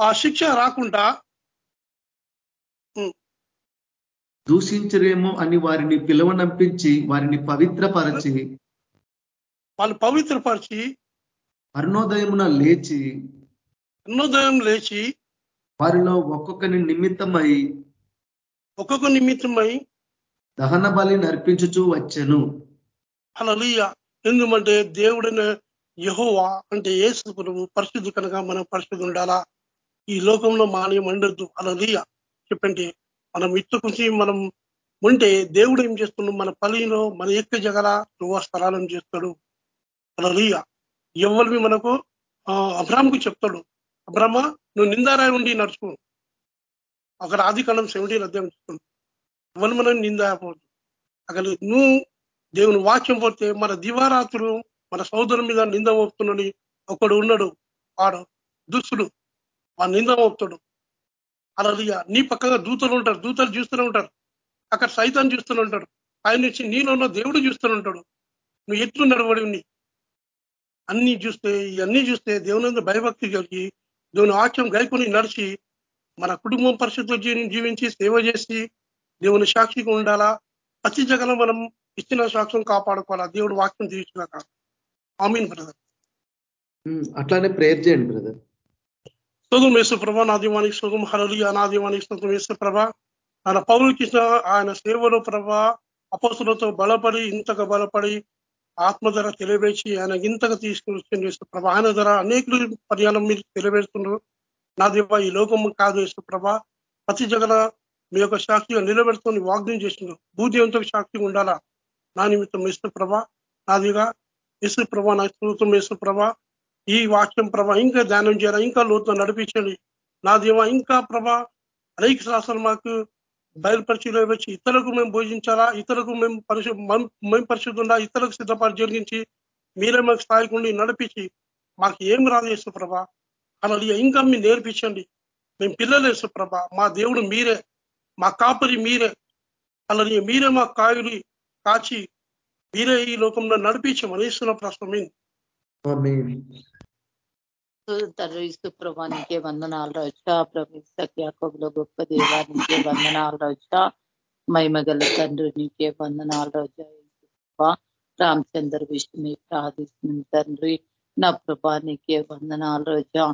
ఆ శిక్ష రాకుండా దూషించరేమో అని వారిని పిలువనంపించి వారిని పవిత్రపరచి వాళ్ళు పవిత్రపరిచి అరుణోదయమున లేచి అరుణోదయం లేచి వారిలో ఒక్కొక్కని నిమిత్తమై ఒక్కొక్క నిమిత్తమై దహన బలి నర్పించుచూ వచ్చెను. అలా ఎందుకంటే దేవుడిని యహోవా అంటే ఏ పురుగు పరిస్థితి కనుక మనం పరిస్థితి ఉండాలా ఈ లోకంలో మానయం ఉండొద్దు అలా చెప్పండి. మనం ఇట్టుకుంచి మనం ఉంటే దేవుడు ఏం చేస్తున్నాడు? మన పలిలో మన ఎక్క జగల నువ్వు స్థలాలను చేస్తాడు. అలా ఎవరివి మనకు అబ్రామ్కు చెప్తాడు అబ్రహ్మ నువ్వు నిందారాయి ఉండి నడుచుకో. అక్కడ ఆది కాలం సెవెంటీన్ అధ్యాయం చెప్తుంది ఎవరు మనం నిందాపోదు అక్కడ నువ్వు దేవుని వాక్యం పోతే మన దివారాత్రులు మన సోదరు మీద నింద మోపుతున్నాడు ఒకడు ఉన్నాడు. వాడు దుస్తుడు వాడు నింద మోపుతాడు. అలా నీ పక్కగా దూతలు ఉంటారు. దూతలు చూస్తూనే ఉంటారు. అక్కడ సైతాన్ని చూస్తూనే ఉంటాడు. ఆయన నుంచి నీలో ఉన్న దేవుడు చూస్తూనే ఉంటాడు. నువ్వు ఎట్లు నడవడి అన్ని చూస్తే ఇవన్నీ చూస్తే దేవుని భయభక్తి కలిగి దేవుని వాక్యం గైకొని నడిచి మన కుటుంబం పరిస్థితులు జీవించి సేవ చేసి దేవుని సాక్షిగా ఉండాలా? ప్రతి జగనం మనం ఇచ్చిన సాక్ష్యం కాపాడుకోవాలా? దేవుడు వాక్యం తీర్చినాక. ఆమీన్ బ్రదర్. అట్లానే ప్రేయర్ చేయండి బ్రదర్. సుగం వేసుప్రభ నా దీవానికి సుగం హరలి నా దీవానికి సుగం వేసు ప్రభ ఆయన ఆయన సేవలో ప్రభ అపోసులతో బలపడి ఇంతగా బలపడి ఆత్మ ధర తెలియవేసి ఆయన ఇంతగా తీసుకుని వేసుప్రభ ఆయన ధర అనేకులు పర్యాలం మీరు తెలియవేస్తున్నారు నా దేవ ఈ లోకము కాదు వేసుప్రభ ప్రతి జగన మీ యొక్క సాక్షిగా నిలబెడుతుంది వాగ్దం చేసిండు. భూదేవంతో సాక్షిగా ఉండాలా? నా నిమిత్తం వేసుప్రభ నాదిగా యేసుప్రభ నా స్తోత్రం యేసుప్రభ ఈ వాక్యం ప్రభ ఇంకా ధ్యానం చేయాలి ఇంకా లోతుగా నడిపించండి. నా దేవ ఇంకా ప్రభ అనేక శాస్త్రాలు మాకు బయలుపరిచిలో వచ్చి ఇతరులకు మేము భోజించాలా ఇతరులకు మేము పరిశు మేము పరిశుద్ధంగా ఇతరులకు సిద్ధపడి జరిగించి మీరే మాకు స్థాయికి నడిపించి మాకు ఏం రాదు ప్రభ. అలా ఇంకా మీరు నేర్పించండి. మేము పిల్లలు ప్రభ. మా దేవుడు మీరే. మా కాపరి మీరే. అలా మీరే మా కాయుడి కాచి మీరే ఈ లోకంలో నడిపించమని ఇస్తున్న ప్రశ్న తండ్రి సుప్రభానికే వందనాలు రోజా ప్రవేశక్యాకోబులో గొప్ప దేవానికే వందనాలు రోజా మైమగల తండ్రి నీకే వందనాలు రోజా రామచంద్ర విష్ణుని ప్రార్థిస్తుంది తండ్రి నా ప్రభా నీకే వందనాలు రోజా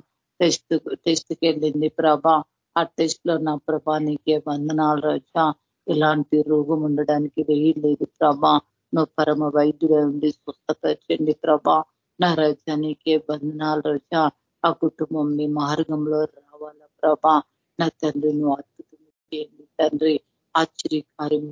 టెస్ట్ టెస్ట్కి వెళ్ళింది ప్రభా. ఆ టెస్ట్లో నా ప్రభా నీకే వందనాలు రోజా ఇలాంటి రోగం ఉండడానికి వేయలేదు ప్రభా. నువ్వు పరమ వైద్యుడే ఉండి స్వస్థత చెంది ప్రభా. నా రజా నీకే బంధనాలు రోజా ఆ కుటుంబం మీ మార్గంలో రావాల? ప్రభా నా తండ్రి నువ్వు అద్భుతం చేయండి. తండ్రి ఆశ్చర్యకార్యం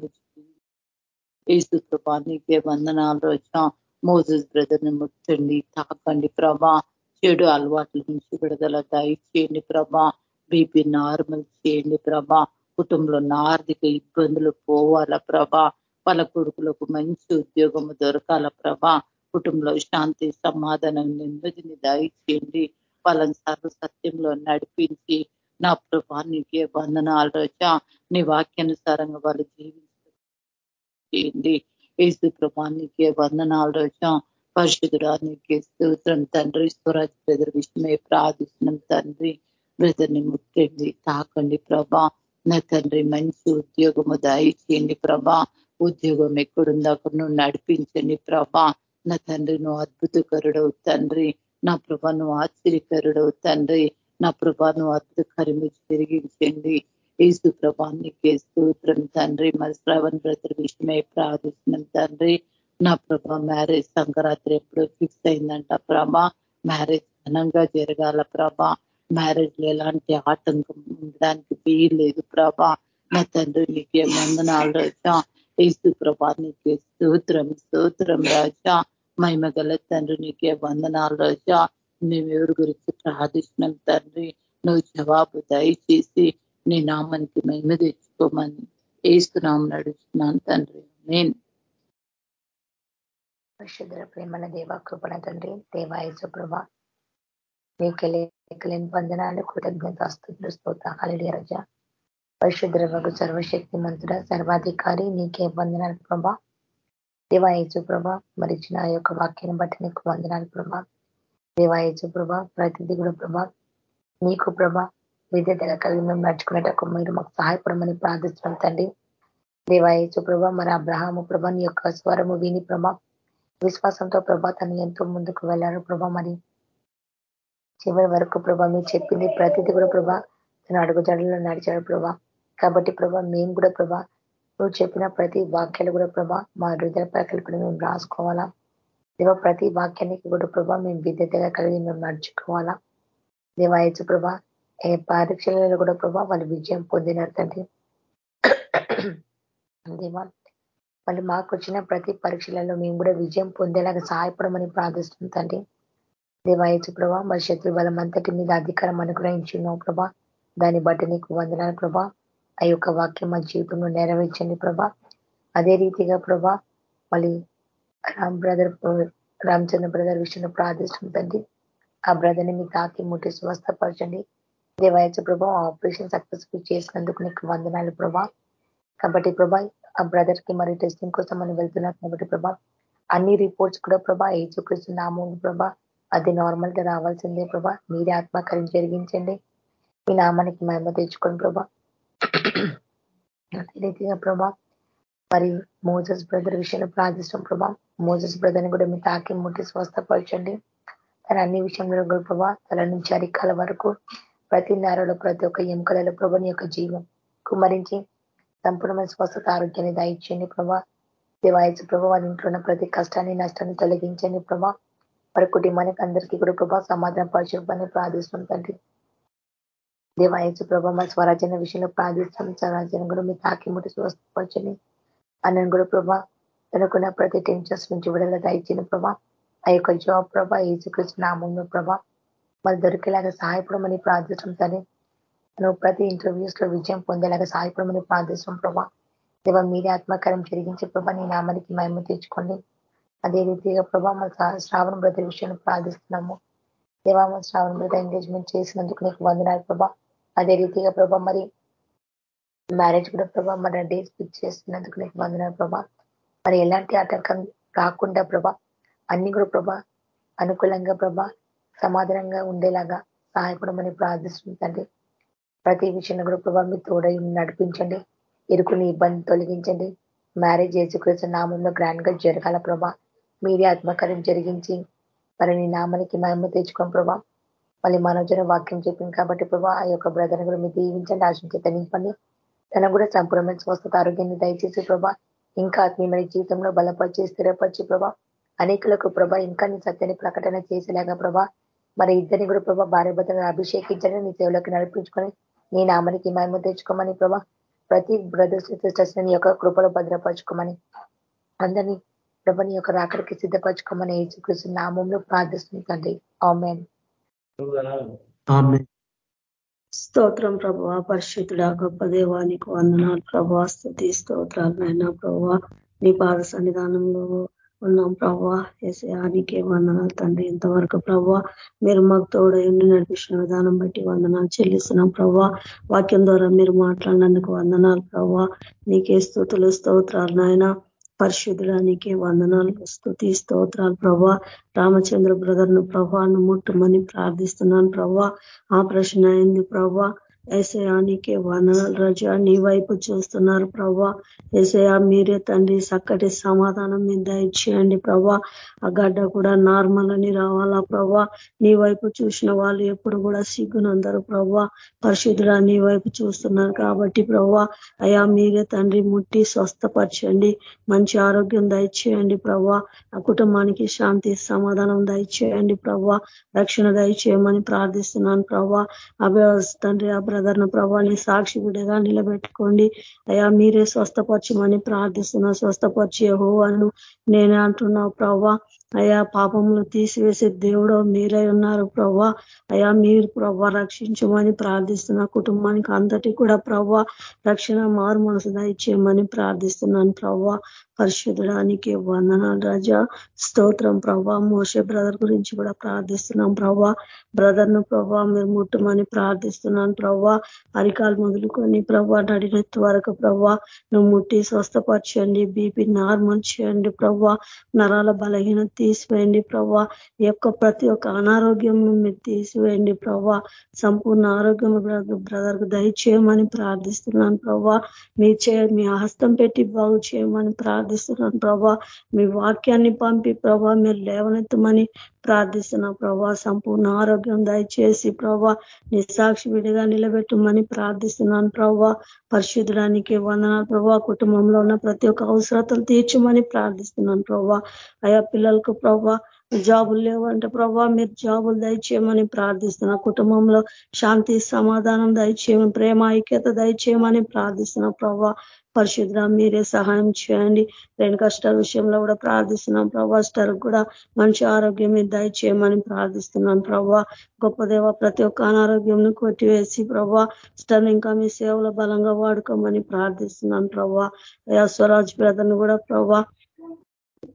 ఏసు ప్రభా నీకే వందనాలు రోజా మోజస్ బ్రదర్ని ముట్టండి తాకండి ప్రభా. చెడు అలవాట్ల నుంచి విడుదల దయచేయండి ప్రభా. బీపీ నార్మల్ చేయండి ప్రభా. కుటుంబంలో ఆర్థిక ఇబ్బందులు పోవాల ప్రభా. వాళ్ళ కొడుకులకు మంచి ఉద్యోగం దొరకాల ప్రభా. కుటుంబంలో శాంతి సమాధానం నెమ్మదిని దయచేయండి. వాళ్ళని సర్వ సత్యంలో నడిపించి నా ప్రభా నీకే బంధనాలు రోజా. నీ వాక్యానుసారంగా వాళ్ళు జీవించింది. ఏసు ప్రభా నీకే వందనాలు రోజా. పరిశుద్ధుడానికి స్తోత్రం తండ్రి. స్వరాజ్ బ్రదర్ విషయమే ప్రార్థిస్తున్నాం తండ్రి. బ్రదర్ని ముట్టండి తాకండి ప్రభా. నా తండ్రి మంచి ఉద్యోగము దయచేయండి ప్రభా. ఉద్యోగం ఎక్కడుందో అక్కడ నువ్వు నడిపించండి ప్రభా. నా తండ్రి నువ్వు అద్భుతకరుడవు తండ్రి. నా ప్రభా నువ్వు తండ్రి నా ప్రభా నువ్వు అద్భుతకరమి తిరిగించండి. ఏసు ప్రభానికి స్తోత్రం. తండ్రి మరి శ్రవణ్ బ్రతర్ విషయమై ప్రార్థిస్తున్నాం. తండ్రి నా ప్రభా మ్యారేజ్ సంక్రాంతి ఎప్పుడు ఫిక్స్ అయిందంట ప్రభా. మ్యారేజ్ ఘనంగా జరగాల ప్రభా. మ్యారేజ్లో ఎలాంటి ఆటంకం ఉండడానికి వీల్లేదు ప్రభా. నా తండ్రి నీకే వందనాలు రాజా. ఏసు ప్రభా నీకే స్తోత్రం స్తోత్రం రాజా. మహిమ గల తండ్రి నీకే వందనాలు రోజా. మేము ఎవరి గురించి ప్రార్థిస్తున్నాం తండ్రి. నువ్వు జవాబు దయచేసి నీ నామానికి మహిమ తెచ్చుకోమని ఏస్తున్నాం నడుస్తున్నాను తండ్రి. నేను పరిశుద్ర ప్రేమల దేవ కృపణ తండ్రి దేవాయసు ప్రభ. మీకెళ్ళలేని వందనాలు కృతజ్ఞత స్థుతులు స్తోత హళి రజ. పరిశుద్ర వగు సర్వశక్తి మంతుడ సర్వాధికారి నీకే వందనాలు ప్రభా. దేవాయచు ప్రభ మరిచిన ఆ యొక్క వాక్యాన్ని బట్టి నీకు వందనాలు ప్రభా. దేవాయచు ప్రభ ప్రతిదీ కూడా ప్రభా నీకు ప్రభ విద్యతగా కలిగి మేము నడుచుకునేటప్పుడు మీరు మాకు సహాయపడమని ప్రార్థిస్తున్నాం తండ్రి. దేవాయచు ప్రభ మరి అబ్రహాము ప్రభ నీ యొక్క స్వరము విని ప్రభ విశ్వాసంతో ప్రభా తను ఎంతో ముందుకు వెళ్ళారు ప్రభా మరి చివరి వరకు ప్రభ మీరు చెప్పింది ప్రతిదీ కూడా ప్రభా తన అడుగుజడలో నడిచాడు ప్రభా. కాబట్టి ప్రభా మేము కూడా ప్రభా నువ్వు చెప్పిన ప్రతి వాక్యాలు కూడా ప్రభా మా హృదయ ప్రకల్పన మేము రాసుకోవాలా. దేవ ప్రతి వాక్యానికి కూడా ప్రభా మేము విద్యతగా కలిగి మేము నడుచుకోవాలా. దేవాయచు ప్రభా ఏ పరీక్షలలో కూడా ప్రభా వాళ్ళు విజయం పొందినారు తండ్రి. దేవా వాళ్ళు మాకు వచ్చిన ప్రతి పరీక్షలలో మేము కూడా విజయం పొందేలాగా సహాయపడమని ప్రార్థిస్తుంది తండ్రి. దేవాయచు ప్రభా మరి శత్రు బలం అంతటి మీద అధికారం అనుగ్రహించున్నావు ప్రభా. దాన్ని బట్టి నీకు వందనాలు ప్రభా. ఆ యొక్క వాక్యం మా జీవితంలో నెరవేర్చండి ప్రభా. అదే రీతిగా ప్రభా మళ్ళీ రామ్ బ్రదర్ రామచంద్ర బ్రదర్ విషయంలో ప్రార్థిస్తుంది ఆ బ్రదర్ని మీ తాకి ముట్టి స్వస్థపరచండి. దేవాయచ ప్రభా ఆపరేషన్ సక్సెస్ఫుల్ చేసినందుకు నీకు వందనాలు ప్రభా. కాబట్టి ప్రభా ఆ బ్రదర్కి మరి టెస్టింగ్ కోసం మనం వెళ్తున్నాం కాబట్టి ప్రభా అన్ని రిపోర్ట్స్ కూడా ప్రభా ఏచుకృష్ణ నామం ప్రభా అది నార్మల్గా రావాల్సిందే ప్రభా. మీరే ఆత్మకార్యం జరిగించండి. మీ నామానికి మహిమ తెచ్చుకోండి ప్రభా. అదే రీతిగా ప్రభా మరి మోజస్ బ్రదర్ విషయంలో ప్రార్థిస్తాం ప్రభా. మోజస్ బ్రదర్ని కూడా మీ తాకి ముట్టి స్వస్థపరచండి. తన అన్ని విషయంలో కూడా ప్రభా తల నుంచి అరికాల వరకు ప్రతి నేరలో ప్రతి ఒక్క ఎముకలలో ప్రభుని యొక్క జీవం కుమరించి సంపూర్ణమైన స్వస్థత ఆరోగ్యాన్ని దాయించండి ప్రభా. దేవాయసు ప్రభా వారి ఇంట్లో ఉన్న ప్రతి కష్టాన్ని నష్టాన్ని తొలగించండి ప్రభా. వారి కుటుంబానికి అందరికీ కూడా ప్రభా సమాధాన పరిశుభ్రాన్ని ప్రార్థిస్తుంది తండ్రి. దేవాయచు ప్రభా మా స్వరాజ్యాన్ని విషయంలో ప్రార్థిస్తాం స్వరాజ్యాన్ని కూడా మీ తాకి ముట్టి స్వస్థపరచండి. అన్నను కూడా ప్రభా తనకున్న ప్రతి టెన్షన్స్ నుంచి విడుదల దయచిన ప్రభా. ఆ యొక్క జాబ్ ప్రభా ఏసుకృష్ణ నామంలో ప్రభా మరి దొరికేలాగా సహాయపడమని ప్రార్థిస్తాం సరే నువ్వు ప్రతి ఇంటర్వ్యూస్లో విజయం పొందేలాగా సహాయపడమని ప్రార్థిస్తాం ప్రభా. దేవ మీరే ఆత్మకారం జరిగించే ప్రభా నీ నామానికి మహిమ తెచ్చుకోండి. అదే రీతిగా ప్రభా మా శ్రావణ బ్రత విషయాన్ని ప్రార్థిస్తున్నాము. దేవా మా శ్రావణ బ్రత ఎంగేజ్మెంట్ చేసినందుకు నీకు వందనాలు ప్రభా. అదే రీతిగా ప్రభా మరి మ్యారేజ్ కూడా ప్రభా మన డేస్ ఫిక్స్ చేస్తున్నందుకు నీకు వందనాలు ప్రభా. మరి ఎలాంటి ఆటంకం రాకుండా ప్రభా అన్ని కూడా ప్రభా అనుకూలంగా ప్రభా సమాధానంగా ఉండేలాగా సహాయపడమని ప్రార్థిస్తుంది తండ్రి. ప్రతి విషయంలో కూడా ప్రభా మీ తోడై నడిపించండి. ఇరుకుని ఇబ్బంది తొలగించండి. మ్యారేజ్ చేసుకృష్ణ నామంలో గ్రాండ్గా జరగాల ప్రభా. మీరే ఆత్మకార్యం జరిగించి మరి నీ నామానికి మహిమ తెచ్చుకోం ప్రభా. మళ్ళీ మనోజన వాక్యం చెప్పింది కాబట్టి ప్రభా ఆ యొక్క బ్రదర్ కూడా మీరు దీవించండి ఆశించి నింపండి తనకు కూడా సంపూర్ణమైన స్వస్థత ఆరోగ్యాన్ని దయచేసి ప్రభా ఇంకా ఆత్మీయమైన జీవితంలో బలపరిచి స్థిరపరిచి ప్రభా అనేకులకు ప్రభా ఇంకా నీ సత్యాన్ని ప్రకటన చేసేలాగా ప్రభా మరి ఇద్దరిని కూడా ప్రభా భార్య భద్రను అభిషేకించండి నీ సేవలోకి నడిపించుకొని నీ నామానికి మేము తెచ్చుకోమని ప్రభా ప్రతి బ్రదర్స్ సిస్టర్స్ని యొక్క కృపలో భద్రపరచుకోమని అందరినీ ప్రభని యొక్క రాకడికి సిద్ధపరచుకోమని ఏసుకృష్ణ నామంలో ప్రార్థిస్తుంది తండ్రి. ఆమెన్. స్తోత్రం ప్రభు పరిశుద్ధుడా గొప్ప దేవానికి వందనాలు ప్రభా స్థుతి స్తోత్రాలు నాయన ప్రభా నీ పాద సన్నిధానంలో ఉన్నాం ప్రభా ఏసయానికే వందనాలు తండ్రి ఇంతవరకు ప్రభా మీరు మాకు తోడైండి నడిపించిన విధానం బట్టి వందనాలు చెల్లిస్తున్నాం ప్రభా వాక్యం ద్వారా మీరు మాట్లాడినందుకు వందనాలు ప్రభా నీకే స్థుతులు స్తోత్రాలు నాయన. పరిశుద్ధుడానికి వందనాలు స్థుతి స్తోత్రాలు. ప్రభా రామచంద్ర బ్రదర్ను ప్రభాను ముట్టుమని ప్రార్థిస్తున్నాను. ప్రభా ఆ ప్రశ్న అయింది. ప్రభా ఏసయానికి వందనాలు రజా. నీ వైపు చూస్తున్నారు ప్రభా. ఏసయా మీరే తండ్రి చక్కటి సమాధానం మీద దయచేయండి ప్రభా. ఆ గడ్డ కూడా నార్మల్ అని రావాలా ప్రభా. నీ వైపు చూసిన వాళ్ళు ఎప్పుడు కూడా సిగ్గునందరు ప్రభా. పరిశుద్ధుడా నీ వైపు చూస్తున్నారు కాబట్టి ప్రభా. అయా మీరే తండ్రి ముట్టి స్వస్థపరచండి. మంచి ఆరోగ్యం దయచేయండి ప్రభా. ఆ కుటుంబానికి శాంతి సమాధానం దయచేయండి ప్రభా. రక్షణ దయచేయమని ప్రార్థిస్తున్నాను ప్రభా. అభ్య తండ్రి బ్రదర్ను సాక్షి బిడ్డగా నిలబెట్టుకోండి. అయా మీరే స్వస్థపరచమని ప్రార్థిస్తున్నా. స్వస్థపరిచే హోవాను నేనే అంటున్నావు ప్రభా. అయా పాపములు తీసివేసే దేవుడు మీరై ఉన్నారు ప్రభా అయా మీరు ప్రభా రక్షించమని ప్రార్థిస్తున్న కుటుంబానికి అంతటి కూడా ప్రభా రక్షణ మారు మనసు దయచేయమని ప్రార్థిస్తున్నాను ప్రభా పరిశుద్ధడానికి వందనాలు రాజా. స్తోత్రం ప్రభా మోసే బ్రదర్ గురించి కూడా ప్రార్థిస్తున్నాం ప్రభా బ్రదర్ను ప్రభా మీరు ముట్టమని ప్రార్థిస్తున్నాను ప్రభా అరికాలు మొదలుకొని ప్రభా నడినెత్తు వరకు ప్రభా నువ్వు ముట్టి స్వస్థపరచండి బీపీ నార్మల్ చేయండి ప్రభా నరాల బలహీనత తీసివేయండి ప్రభా ఈ యొక్క ప్రతి ఒక్క అనారోగ్యం మీరు తీసివేయండి ప్రభా సంపూర్ణ ఆరోగ్యం బ్రదర్కు దయచేయమని ప్రార్థిస్తున్నాను ప్రభా మీ చే మీ హస్తం పెట్టి బాగు చేయమని ప్రార్థిస్తున్నాను ప్రభా మీ వాక్యాన్ని పంపి ప్రభా మీరు లేవనెత్తమని ప్రార్థిస్తున్నా ప్రభా సంపూర్ణ ఆరోగ్యం దయచేసి ప్రభా నిస్సాక్షి విడిగా నిలబెట్టమని ప్రార్థిస్తున్నాను ప్రభా. పరిశుద్ధడానికి వందనాలు ప్రభా కుటుంబంలో ఉన్న ప్రతి ఒక్క అవసరతలు తీర్చమని ప్రార్థిస్తున్నాను ప్రభా. అయా పిల్లలకు ప్రభా జాబులు లేవంటే ప్రభా మీరు జాబులు దయచేయమని ప్రార్థిస్తున్నా కుటుంబంలో శాంతి సమాధానం దయచేయమని ప్రేమ ఐక్యత దయచేయమని ప్రార్థిస్తున్నా ప్రభా పరిశుద్ర మీరే సహాయం చేయండి. రెండు కష్టాల విషయంలో కూడా ప్రార్థిస్తున్నాం ప్రభా స్టర్కి కూడా మంచి ఆరోగ్యం మీరు దయచేయమని ప్రార్థిస్తున్నాను ప్రభా. గొప్ప దేవ ప్రతి ఒక్క అనారోగ్యంను కొట్టివేసి ప్రభా స్టర్ ఇంకా మీ సేవలో బలంగా వాడుకోమని ప్రార్థిస్తున్నాను ప్రభా. స్వరాజ్ బ్రదర్ను కూడా ప్రభా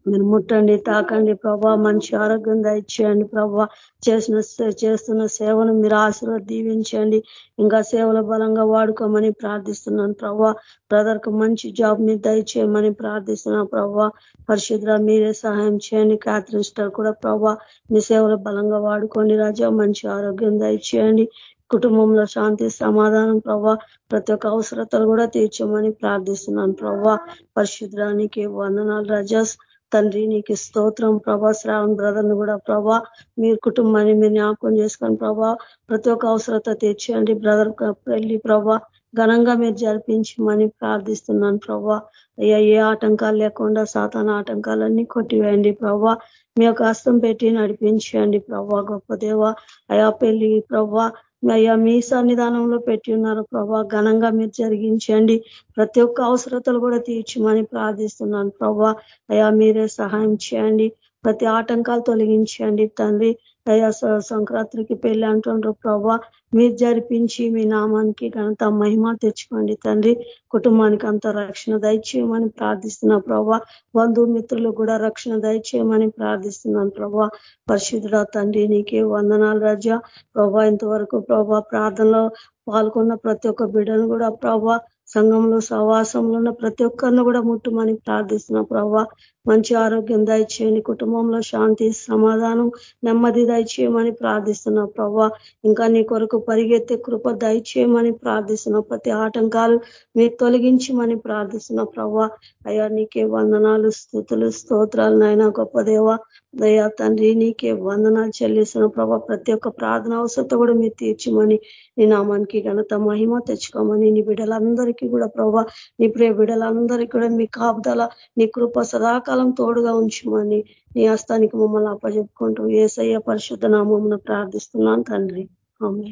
మీరు ముట్టండి తాకండి ప్రభా. మంచి ఆరోగ్యం దయచేయండి ప్రభా. చేసిన చేస్తున్న సేవను మీరు ఆశీర్వాద దీవించండి ఇంకా సేవల బలంగా వాడుకోమని ప్రార్థిస్తున్నాను ప్రభా. బ్రదర్కు మంచి జాబ్ మీరు దయచేయమని ప్రార్థిస్తున్నాను ప్రభా. పరిశుద్ర మీరే సహాయం చేయండి. క్యాథరిన్ స్టార్ కూడా ప్రభా మీ సేవలు బలంగా వాడుకోండి రాజా. మంచి ఆరోగ్యం దయచేయండి. కుటుంబంలో శాంతి సమాధానం ప్రభా. ప్రతి ఒక్క అవసరతలు కూడా తీర్చమని ప్రార్థిస్తున్నాను ప్రభా. పరిశుద్రానికి వందనాలు రజాస్ తండ్రి నీకు స్తోత్రం. ప్రభా శ్రావణ్ బ్రదర్ని కూడా ప్రభా మీరు కుటుంబాన్ని మీరు జ్ఞాపకం చేసుకొని ప్రభా ప్రతి ఒక్క అవసరత తీర్చేయండి. బ్రదర్ వెళ్ళి ప్రభా ఘనంగా మీరు జరిపించమని ప్రార్థిస్తున్నాను ప్రభా. అయ్యా ఏ ఆటంకాలు లేకుండా సాతాన ఆటంకాలన్నీ కొట్టివేయండి ప్రభా. మీ యొక్క హస్తం పెట్టి నడిపించండి ప్రభా గొప్ప దేవ. అయా పెళ్ళి ప్రభా అయ్యా మీ సన్నిధానంలో పెట్టి ఉన్నారు ప్రభా. ఘనంగా మీరు జరిగించండి. ప్రతి ఒక్క అవసరతలు కూడా తీర్చమని ప్రార్థిస్తున్నాను ప్రభా. అయా మీరే సహాయం చేయండి. ప్రతి ఆటంకాలు తొలగించండి తండ్రి. అయ్యా సంక్రాంతికి పెళ్ళి అంటుండ్రు. ప్రభా మీరు జరిపించి మీ నామానికి ఘనత మహిమ తెచ్చుకోండి తండ్రి. కుటుంబానికి అంత రక్షణ దయచేయమని ప్రార్థిస్తున్నా ప్రభా. బంధుమిత్రులు కూడా రక్షణ దయచేయమని ప్రార్థిస్తున్నాను ప్రభా. పరిశుద్ధుడ తండ్రి నీకే వందనాలు రాజా. ప్రభా ఇంతవరకు ప్రభా ప్రార్థనలో పాల్గొన్న ప్రతి ఒక్క బిడ్డను కూడా ప్రభా సంఘంలో సహవాసంలో ఉన్న ప్రతి ఒక్కరిని కూడా ముట్టుమని ప్రార్థిస్తున్నా ప్రభా. మంచి ఆరోగ్యం దయచేయని కుటుంబంలో శాంతి సమాధానం నెమ్మది దయచేయమని ప్రార్థిస్తున్నా ప్రభా. ఇంకా నీ కొరకు పరిగెత్తే కృప దయచేయమని ప్రార్థిస్తున్నా. ప్రతి ఆటంకాలు మీరు తొలగించమని ప్రార్థిస్తున్నా ప్రభా. అయ్యా నీకే వందనాలు స్థుతులు స్తోత్రాలు నాయన గొప్ప దేవ. దయా తండ్రి నీకే వందనాలు చెల్లిస్తున్న ప్రభా. ప్రతి ఒక్క ప్రార్థన అవసరత కూడా మీరు తీర్చమని నీ నామానికి ఘనత మహిమ తెచ్చుకోమని నీ బిడ్డలందరికీ కూడా ప్రభా నీ ప్రియ బిడ్డలందరికీ కూడా మీ కాపుదల నీ కృప సదాకాలం తోడుగా ఉంచుమని నీ హస్తానికి మమ్మల్ని అప్పజెప్పుకుంటూ ఏసయ్య పరిశుద్ధ నామమును ప్రార్థిస్తున్నాను తండ్రి. ఆమె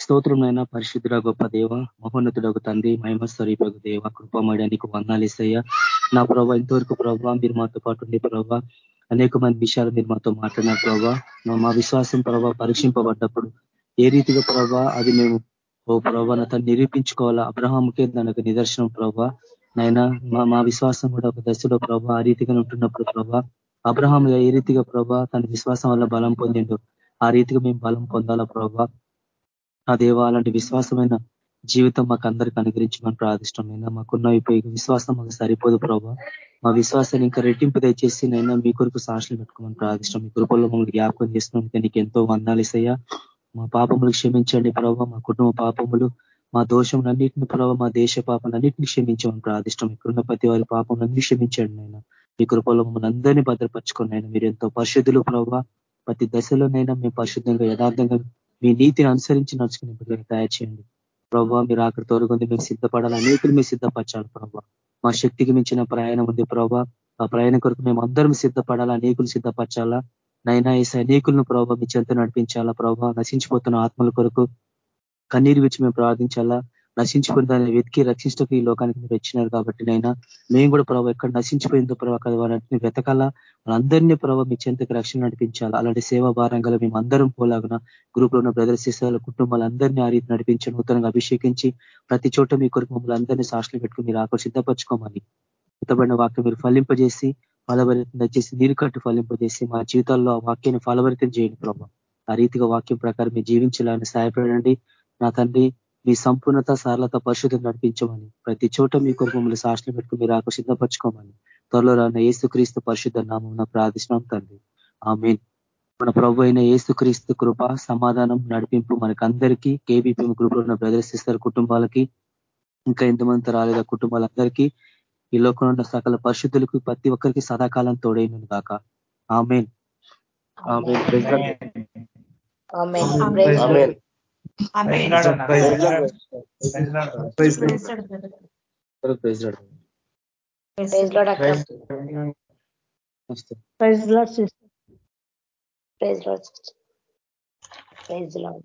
స్తోత్రంనైనా పరిశుద్ధుడ గొప్ప దేవ మహోన్నతుడకు తండ్రి మహిమస్వరూపకు దేవ కృపమయడానికి వందాలిసయ్య నా ప్రభా ఇంతవరకు ప్రభావ మీరు మాతో పాటు ఉండే ప్రభావ అనేక మంది విషయాలు మీరు మాతో మాట్లాడినారు ప్రభావ మా విశ్వాసం ప్రభావ పరీక్షింపబడ్డప్పుడు ఏ రీతిగా ప్రభావ అది మేము ఓ ప్రభా తను నిరూపించుకోవాలా? అబ్రహాముకే దానికి నిదర్శనం ప్రభా. నైనా మా విశ్వాసం కూడా ఒక దశలో ప్రభా ఆ రీతిగా ఉంటున్నప్పుడు ప్రభా అబ్రహాం ఏ రీతిగా ప్రభా తన విశ్వాసం వల్ల బలం పొందిండు? ఆ రీతిగా మేము బలం పొందాలా ప్రభా? ఆ దేవ అలాంటి విశ్వాసమైన జీవితం మాకు అందరికి అనుగ్రహించమని ప్రార్థిష్టమైనా మాకున్న విశ్వాసం మాకు సరిపోదు ప్రభావ మా విశ్వాసాన్ని ఇంకా రెట్టింపు దయచేసి నైనా మీ కొరకు సాక్షులు పెట్టుకోమని ప్రార్థిష్టం మీ కృపల్లో మమ్మల్ని జ్ఞాపకం చేస్తున్నందుకే నీకు ఎంతో వందాలిసయ్యా మా పాపములు క్షమించండి ప్రభావ మా కుటుంబ పాపములు మా దోషములన్నింటిని ప్రభావ మా దేశ పాపములన్నింటినీ క్షమించమని ప్రార్థిష్టం ఇక్కడున్న ప్రతి వారి పాపములన్నీ క్షమించండి నైనా. మీ కృపల్లో మమ్మల్ని అందరినీ భద్రపరచుకోండి అయినా మీరు ఎంతో పరిశుద్ధులు ప్రభావ ప్రతి దశలోనైనా మేము పరిశుద్ధంగా యథార్థంగా మీ నీతిని అనుసరించి నడుచుకునే తయారు చేయండి. ప్రభావ మీరు ఆఖరి తోరుకుంది మీకు సిద్ధపడాలి అనేకులు మీరు సిద్ధపరచాలి ప్రభావ మా శక్తికి మించిన ప్రయాణం ఉంది ప్రభావ ఆ ప్రయాణం కొరకు మేము అందరం సిద్ధపడాలా అనేకులు సిద్ధపరచాలా? నైనా ఈ అనేకులను ప్రభావ మీ చెంత నడిపించాలా ప్రభావ నశించిపోతున్న ఆత్మల కొరకు కన్నీరు విచ్చి మేము ప్రార్థించాలా? నశించిపోయిన దాన్ని వెతికి రక్షించటకు ఈ లోకానికి మీరు వచ్చినారు కాబట్టి నైనా మేము కూడా ప్రభావ ఎక్కడ నశించిపోయిందో ప్రభావ కదా వాళ్ళని వెతకాలా? వాళ్ళందరినీ ప్రభావ మీ చెంతకు రక్షణ నడిపించాలా? అలాంటి సేవా భారంగా మేము అందరం పోలాగిన గ్రూప్లో ఉన్న బ్రదర్ సిస్టర్ల కుటుంబాలందరినీ ఆ రీతి నడిపించి నూతనంగా అభిషేకించి ప్రతి చోట మీ కొరకు మమ్మల్ని అందరినీ సాక్షులు పెట్టుకుని మీరు ఆకర్షితపరచుకోమని సిద్ధపరచుకోమని ఉత్తబడిన వాక్యం మీరు ఫలింపజేసి ఫలభరితం దయచేసి నీరు కట్టు ఫలింపజేసి మా జీవితాల్లో ఆ వాక్యాన్ని ఫలభరితం చేయండి ప్రభావ ఆ రీతిగా వాక్యం ప్రకారం మీరు జీవించాలని సహాయపడండి. నా తండ్రి మీ సంపూర్ణత సరళత పరిశుద్ధం నడిపించమని. ప్రతి చోట మీ కొరకు మమ్మల్ని సాక్షులు పెట్టుకుని మీరు ఆకు సిద్ధపరచుకోమని. త్వరలో రాన్న ఏసుక్రీస్తు పరిశుద్ధ నామం ప్రార్థిస్తున్నాం తండ్రి. ఆమె మన ప్రభు అయిన ఏసుక్రీస్తు కృప సమాధానం నడిపింపు మనకందరికీ కేబీపీ గ్రూప్లో ఉన్న బ్రదర్స్ సిస్టర్ కుటుంబాలకి ఇంకా ఎంతమంది రాలేదా కుటుంబాలందరికీ ఈ లోకంలో ఉన్న సకల పరిశుద్ధులకు ప్రతి ఒక్కరికి సదాకాలం తోడైన కాక ఆమెన్. ప్రైజ్ లాడ్ అక్క praise Lord praise Lord praise Lord